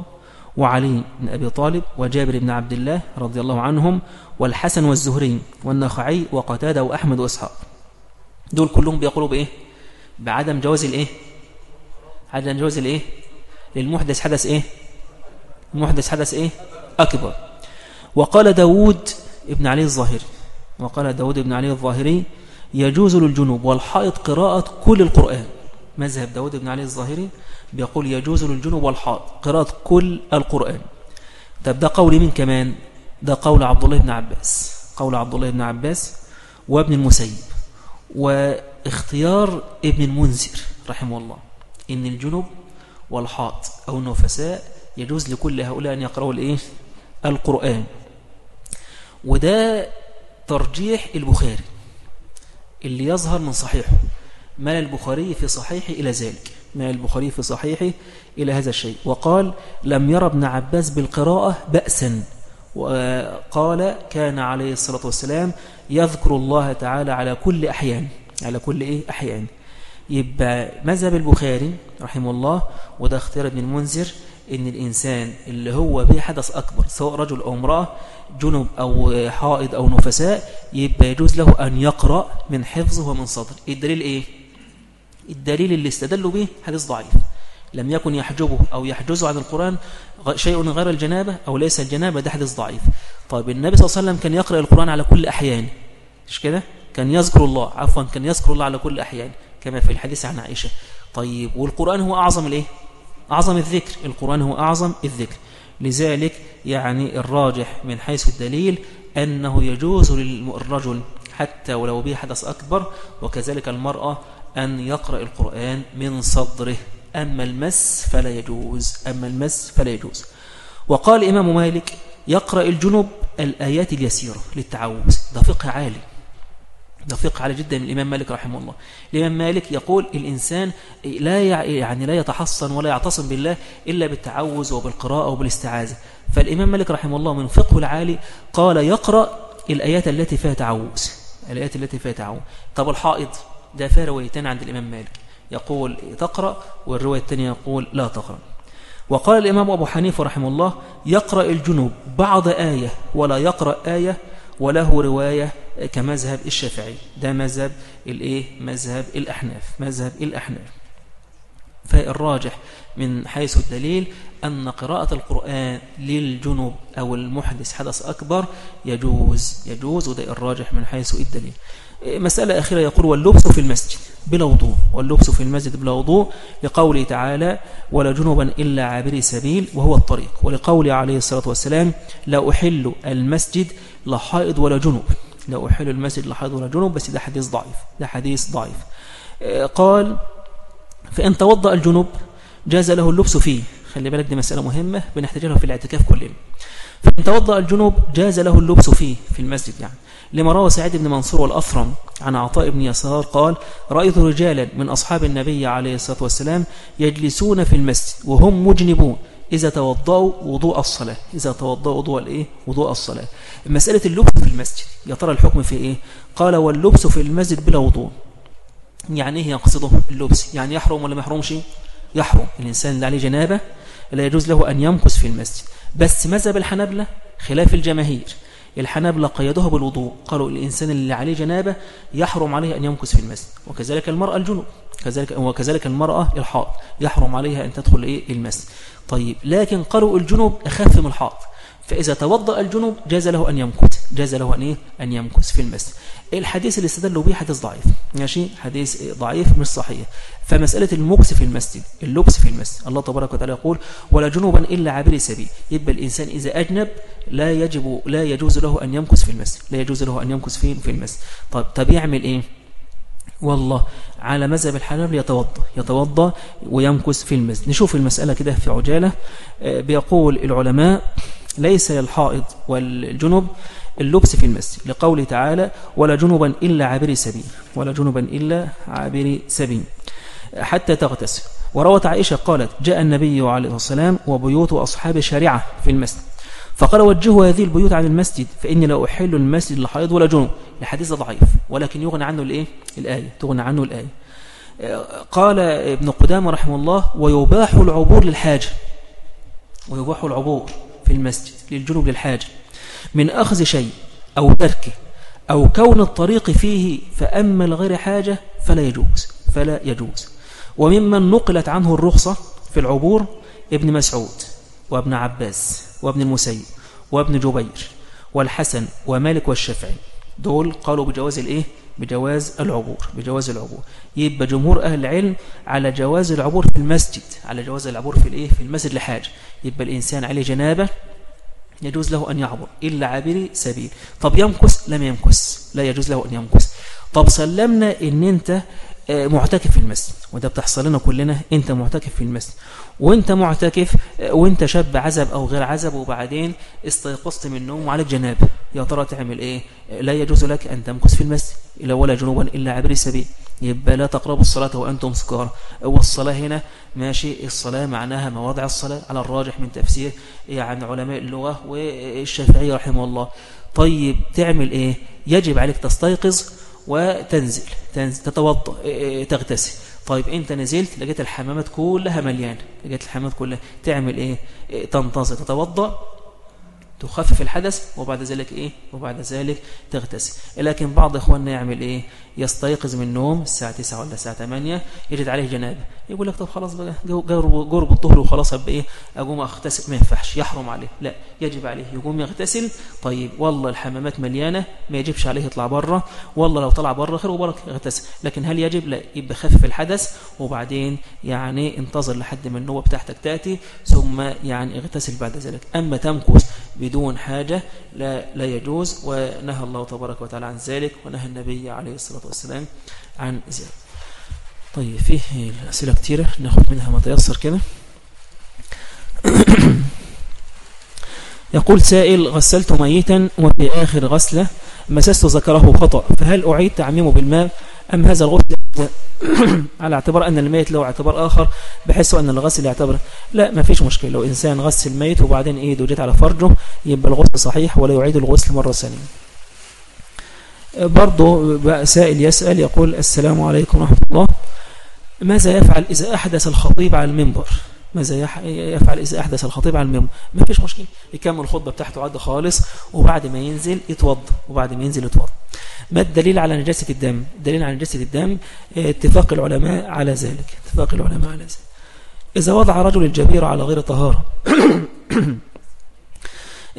وعلي بن أبي طالب وجابر بن عبد الله رضي الله عنهم والحسن والزهري والنخعي وقتادة وأحمد وإسحاق. دول كلهم بيقولوا بإيه؟ بعدم جواز الإيه؟ عدم جواز الإيه؟ للمحدث حدث إيه؟ المحدث حدث إيه؟ أكبر. وقال داود ابن علي الظاهري وقال داود بن علي الظاهري يجوز للجنوب والحائط قراءة كل القرآن. مذهب داود بن علي الظاهري بيقول يجوز للجنوب والحائط. قراءة كل القرآن. طب ده قول من كمان؟ ده قول عبد الله بن عباس. قول عبد الله بن عباس وابن المسيب واختيار ابن المنذر رحمه الله. إن الجنوب والحائط أو النفساء يجوز لكل هؤلاء أن يقرأوا الإيه؟ القرآن. وده ترجيح البخاري اللي يظهر من صحيحه. مال البخاري في صحيحه إلى ذلك مال البخاري في صحيحه إلى هذا الشيء. وقال لم يرى ابن عباس بالقراءة بأسا. وقال كان عليه الصلاة والسلام يذكر الله تعالى على كل أحيان على كل إيه؟ أحيان. يبقى مذهب البخاري رحمه الله وده اختيار ابن المنذر إن الإنسان اللي هو به حدث أكبر سواء رجل أو امرأة جنب أو حائض أو نفساء يبقى يجوز له أن يقرأ من حفظه ومن صدر. الدليل إيه؟ الدليل اللي استدلوا به حديث ضعيف. لم يكن يحجبه أو يحجزه عن القرآن شيء غير الجنابة أو ليس الجنابة ده حديث ضعيف. طيب النبي صلى الله عليه وسلم كان يقرأ القرآن على كل أحيان. مش كده؟ كان يذكر الله عفوا كان يذكر الله على كل أحيان كما في الحديث عن عائشة. طيب والقرآن هو أعظم الإيه؟ أعظم الذكر. القرآن هو أعظم الذكر. لذلك يعني الراجح من حيث الدليل أنه يجوز للرجل حتى ولو به حدث أكبر وكذلك المرأة أن يقرأ القرآن من صدره. أما المس فلا يجوز. أما المس فلا يجوز. وقال إمام مالك يقرأ الجنوب الآيات اليسيرة للتعوذ. ده فقه عالي. ده فقه عالي جدا من الإمام مالك رحمه الله. الإمام مالك يقول الإنسان لا يعني لا يتحصن ولا يعتصم بالله إلا بالتعوذ وبالقراءة وبالاستعاذة. فالإمام مالك رحمه الله من فقه العالي قال يقرأ الآيات التي فيها تعوذ. الآيات التي فيها تعوذ. طب الحائض؟ ده فيها روايتين عند الإمام مالك. يقول تقرأ والرواية الثانية يقول لا تقرأ. وقال الإمام أبو حنيفة رحمه الله يقرأ الجنوب بعض آية ولا يقرأ آية وله رواية كمذهب الشافعي. ده مذهب الإيه؟ مذهب الأحناف. مذهب الأحناف. فالراجح من حيث الدليل أن قراءة القرآن للجنوب أو المحدث حدث أكبر يجوز يجوز وده الراجح من حيث الدليل. مسألة أخيرة يقول واللبس في المسجد بلا وضوء واللبس في المسجد بلا وضوء لقوله تعالى ولا جنوبا إلا عابري سبيل وهو الطريق ولقوله عليه الصلاة والسلام لا أحل المسجد لا حائض ولا جنوب لا أحل المسجد لا حائض ولا جنوب بس ده حديث ضعيف ده حديث ضعيف. قال فإن توضأ الجنوب جاز له اللبس فيه خلي بالك دي مسألة مهمة بنحتاج لها في الاعتكاف كلنا. فإن توضأ الجنوب جاز له اللبس فيه في المسجد يعني. لما روى سعيد بن منصور والأثرم عن عطاء بن يسار قال رأيت رجالا من أصحاب النبي عليه الصلاة والسلام يجلسون في المسجد وهم مجنبون إذا توضأوا وضوء الصلاة. إذا توضأوا وضوء الإيه؟ وضوء الصلاة. مسألة اللبس في المسجد يا ترى الحكم في إيه؟ قال واللبس في المسجد بلا وضوء. يعني إيه يقصده اللبس؟ يعني يحرم ولا ما يحرمش؟ يحرم. الإنسان اللي عليه جنابة لا يجوز له أن يمكث في المسجد. بس مذهب الحنابلة خلاف الجماهير. الحنابلة قيدوها بالوضوء. قالوا الإنسان اللي عليه جنابة يحرم عليه أن يمكث في المسجد. وكذلك المرأة الجنوب. كذلك وكذلك المرأة الحائض. يحرم عليها أن تدخل إيه؟ المسجد. طيب لكن قالوا الجنوب أخف من الحائض. فإذا توضأ الجنوب جاز له أن يمكث جاز له أن إيه؟ أن يمكث في المسجد الحديث اللي استدلوا به حديث ضعيف ماشي؟ حديث ضعيف مش صحيح. فمسألة المكس في المسجد اللبس في المسجد الله تبارك وتعالى يقول ولا جنوبا إلا عابر سبيل. يبقى الإنسان إذا أجنب لا يجب لا يجوز له أن يمكث في المسجد لا يجوز له أن يمكث فين في المسجد طيب طب يعمل إيه؟ والله على مذهب الحنابل يتوضأ يتوضأ ويمكث في المسجد نشوف المسألة كده في عجالة. بيقول العلماء ليس للحائض والجنب اللبس في المسجد لقوله تعالى ولا جنبا إلا عابري سبيل ولا جنبا إلا عابري سبيل حتى تغتسل وروت عائشة قالت جاء النبي عليه الصلاة والسلام وبيوت أصحاب شارعة في المسجد فقال وجهوا هذه البيوت عن المسجد فإني لا أحل المسجد لحائض ولا جنوب الحديث ضعيف ولكن يغنى عنه الإيه؟ الآية تغنى عنه الآية قال ابن قدامة رحمه الله ويباح العبور للحاجة ويباح العبور في المسجد للجنوب للحاجة من أخذ شيء أو تركه أو كون الطريق فيه فأما لغير حاجة فلا يجوز فلا يجوز. وممن نقلت عنه الرخصة في العبور ابن مسعود وابن عباس وابن المسيب وابن جبير والحسن ومالك والشافعي دول قالوا بجواز الإيه؟ بجواز العبور بجواز العبور. يبقى جمهور أهل العلم على جواز العبور في المسجد على جواز العبور في الإيه؟ في المسجد لحاجة. يبقى الإنسان عليه جنابة يجوز له أن يعبر إلا عابري سبيل. طب يمكث لم يمكث لا يجوز له أن يمكث طب سلمنا إن أنت معتكف في المسجد وده بتحصل لنا كلنا. انت معتكف في المسجد وانت معتكف وانت شاب عزب أو غير عزب وبعدين استيقظت من النوم وعليك جنابه يا ترى تعمل إيه؟ لا يجوز لك أن تمكث في المسجد إلا ولا جنبا إلا عابر سبيل يبقى لا تقربوا الصلاة وأنتم سكارى. والصلاة هنا ماشي. الصلاة معناها مواضع الصلاة على الراجح من تفسير يعني علماء اللغة والشافعية رحمه الله. طيب تعمل إيه؟ يجب عليك تستيقظ وتنزل تنزل تتوضأ تغتسل. طيب انت نزلت؟ لقيت الحمامات كلها مليانة. لقيت الحمامات كلها تعمل إيه تنتظر تتوضأ. تخفف الحدث وبعد ذلك إيه؟ وبعد ذلك تغتسل. لكن بعض إخواننا يعمل إيه؟ يستيقظ من النوم الساعة 9 ولا الساعة 8 يجد عليه جنابة. يقول لك طب خلاص بقى جرب جرب الطهر وخلاص ابقى إيه؟ أقوم أغتسل. ما ينفعش يحرم عليه. لا يجب عليه يقوم يغتسل. طيب والله الحمامات مليانة ما يجبش عليه يطلع بره والله لو طلع بره خير وبركة يغتسل. لكن هل يجب؟ لا يبقى خفف الحدث وبعدين يعني انتظر لحد ما النوبة بتاعتك تأتي ثم يعني اغتسل بعد ذلك. أما تمكث بدون حاجة لا لا يجوز. ونهى الله تبارك وتعالى عن ذلك ونهى النبي عليه الصلاة والسلام عن ذلك. طيب فيه الأسئلة كتيرة. ناخد منها ما تيسر كده. يقول سائل غسلت ميتا وفي آخر غسلة مسست ذكره خطأ فهل أعيد تعميمه بالماء؟ أم هذا الغسل على اعتبار أن الميت له اعتبار آخر بحيث أن الغسل يعتبر لا ما فيش مشكلة. لو إنسان غسل الميت وبعدين إيده جت على فرجه يبقى الغسل صحيح ولا يعيد الغسل مرة ثانية. برضه سائل يسأل يقول السلام عليكم ورحمة الله. ماذا يفعل إذا أحدث الخطيب على المنبر؟ ماذا يفعل إذا أحدث الخطيب على المنبر؟ ما فيش مشكلة. يكمل الخطبة بتاعته عد خالص وبعد ما ينزل يتوضى وبعد ما ينزل يتوضى ما الدليل على نجاسة الدم؟ الدليل على نجاسة الدم اتفاق العلماء على ذلك. اتفاق العلماء على ذلك. إذا وضع رجل الجبير على غير طهارة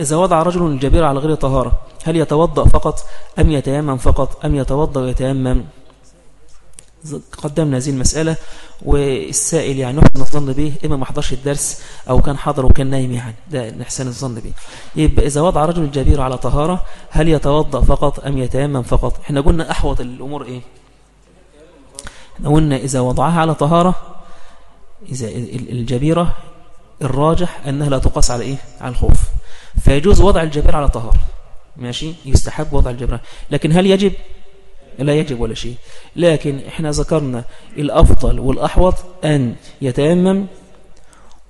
إذا وضع رجل الجبير على غير طهارة هل يتوضأ فقط أم يتيمم فقط؟ أم يتوضأ ويتيمم؟ قدمنا هذه المسألة والسائل يعني نحسن الظن به إما ما حضرش الدرس أو كان حضر وكان نايم يعني ده نحسن الظن به. يبقى إذا وضع رجل الجبير على طهارة هل يتوضأ فقط أم يتيمم فقط؟ إحنا قلنا أحوط الأمور إيه؟ إحنا قلنا إذا وضعها على طهارة إذا الجبيرة الراجح أنها لا تقاس على إيه؟ على الخوف. فيجوز وضع الجبير على طهارة ماشي؟ يستحب وضع الجبير. لكن هل يجب؟ لا يجب ولا شيء. لكن إحنا ذكرنا الأفضل والأحوط أن يتيمم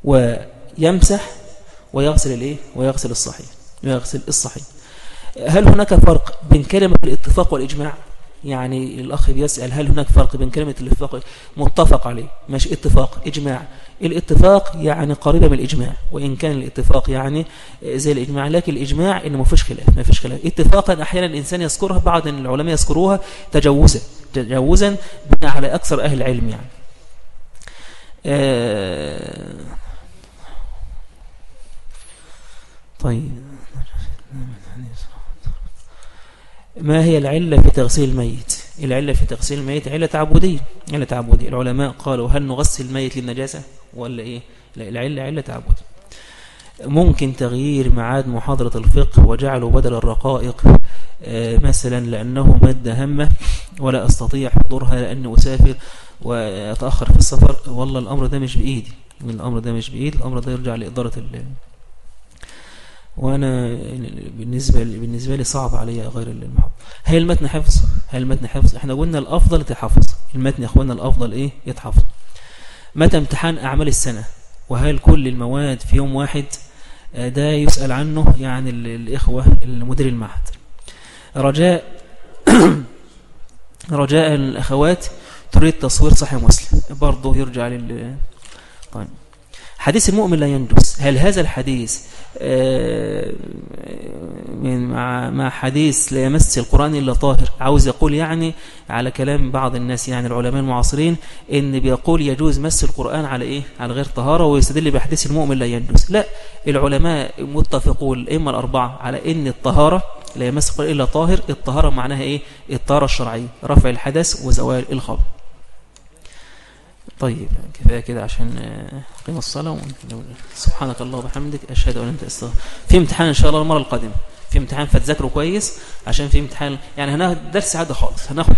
ويمسح ويغسل الإيه؟ ويغسل الصحيح. ويغسل الصحيح. هل هناك فرق بين كلمة الاتفاق والإجماع؟ يعني الأخ بيسأل هل هناك فرق بين كلمة الاتفاق؟ متفق عليه. مش اتفاق إجماع. الاتفاق يعني قريبة من الإجماع وإن كان الاتفاق يعني زي الإجماع لكن الإجماع إنه ما فيش خلاف ما فيش خلاف. اتفاقا أحيانا الإنسان يذكرها بعض العلماء يذكروها تجوزا تجوزا بناء على أكثر أهل العلم يعني. آه طيب. ما هي العلة في تغسيل الميت؟ العلة في تغسيل الميت علة تعبدية علة تعبدية العلماء قالوا هل نغسل الميت للنجاسة ولا إيه؟ لا العلة علة تعبدية ممكن تغيير معاد محاضرة الفقه وجعله بدل الرقائق مثلا لأنه مادة هامة ولا أستطيع حضورها لأني أسافر وأتأخر في السفر. والله الأمر ده مش بإيدي. الأمر ده مش بإيدي. الأمر ده يرجع لإدارة ال وأنا بالنسبة بالنسبة لي صعب علي غير المحفظ هي المتن حفظ هي المتن حفظ. إحنا قلنا الأفضل يتحفظ المتن يا إخوانا الأفضل إيه؟ يتحفظ. متى امتحان أعمال السنة؟ وهل كل المواد في يوم واحد؟ ده يسأل عنه يعني الإخوة المدير المعهد. رجاء رجاء الأخوات تريد تصوير صحيح مسلم. برضه يرجع لل طيب. حديث المؤمن لا ينجس هل هذا الحديث مع مع حديث لا يمس القرآن إلا طاهر. عاوز يقول يعني على كلام بعض الناس يعني العلماء المعاصرين إن بيقول يجوز مس القرآن على إيه؟ على غير طهارة ويستدل بحديث المؤمن لا ينجس لا العلماء متفقون الأئمة الأربعة على إن الطهارة لا يمس القرآن إلا طاهر الطهارة معناها إيه؟ الطهارة الشرعية. رفع الحدث وزوال الخبر. طيب كفاية كده عشان قيم الصلاة سبحانك الله وبحمدك أشهد أن أنت أستغفر في امتحان إن شاء الله المرة القادمة. في امتحان فتذاكروا كويس عشان في امتحان يعني هناخد درس عادي خالص هناخد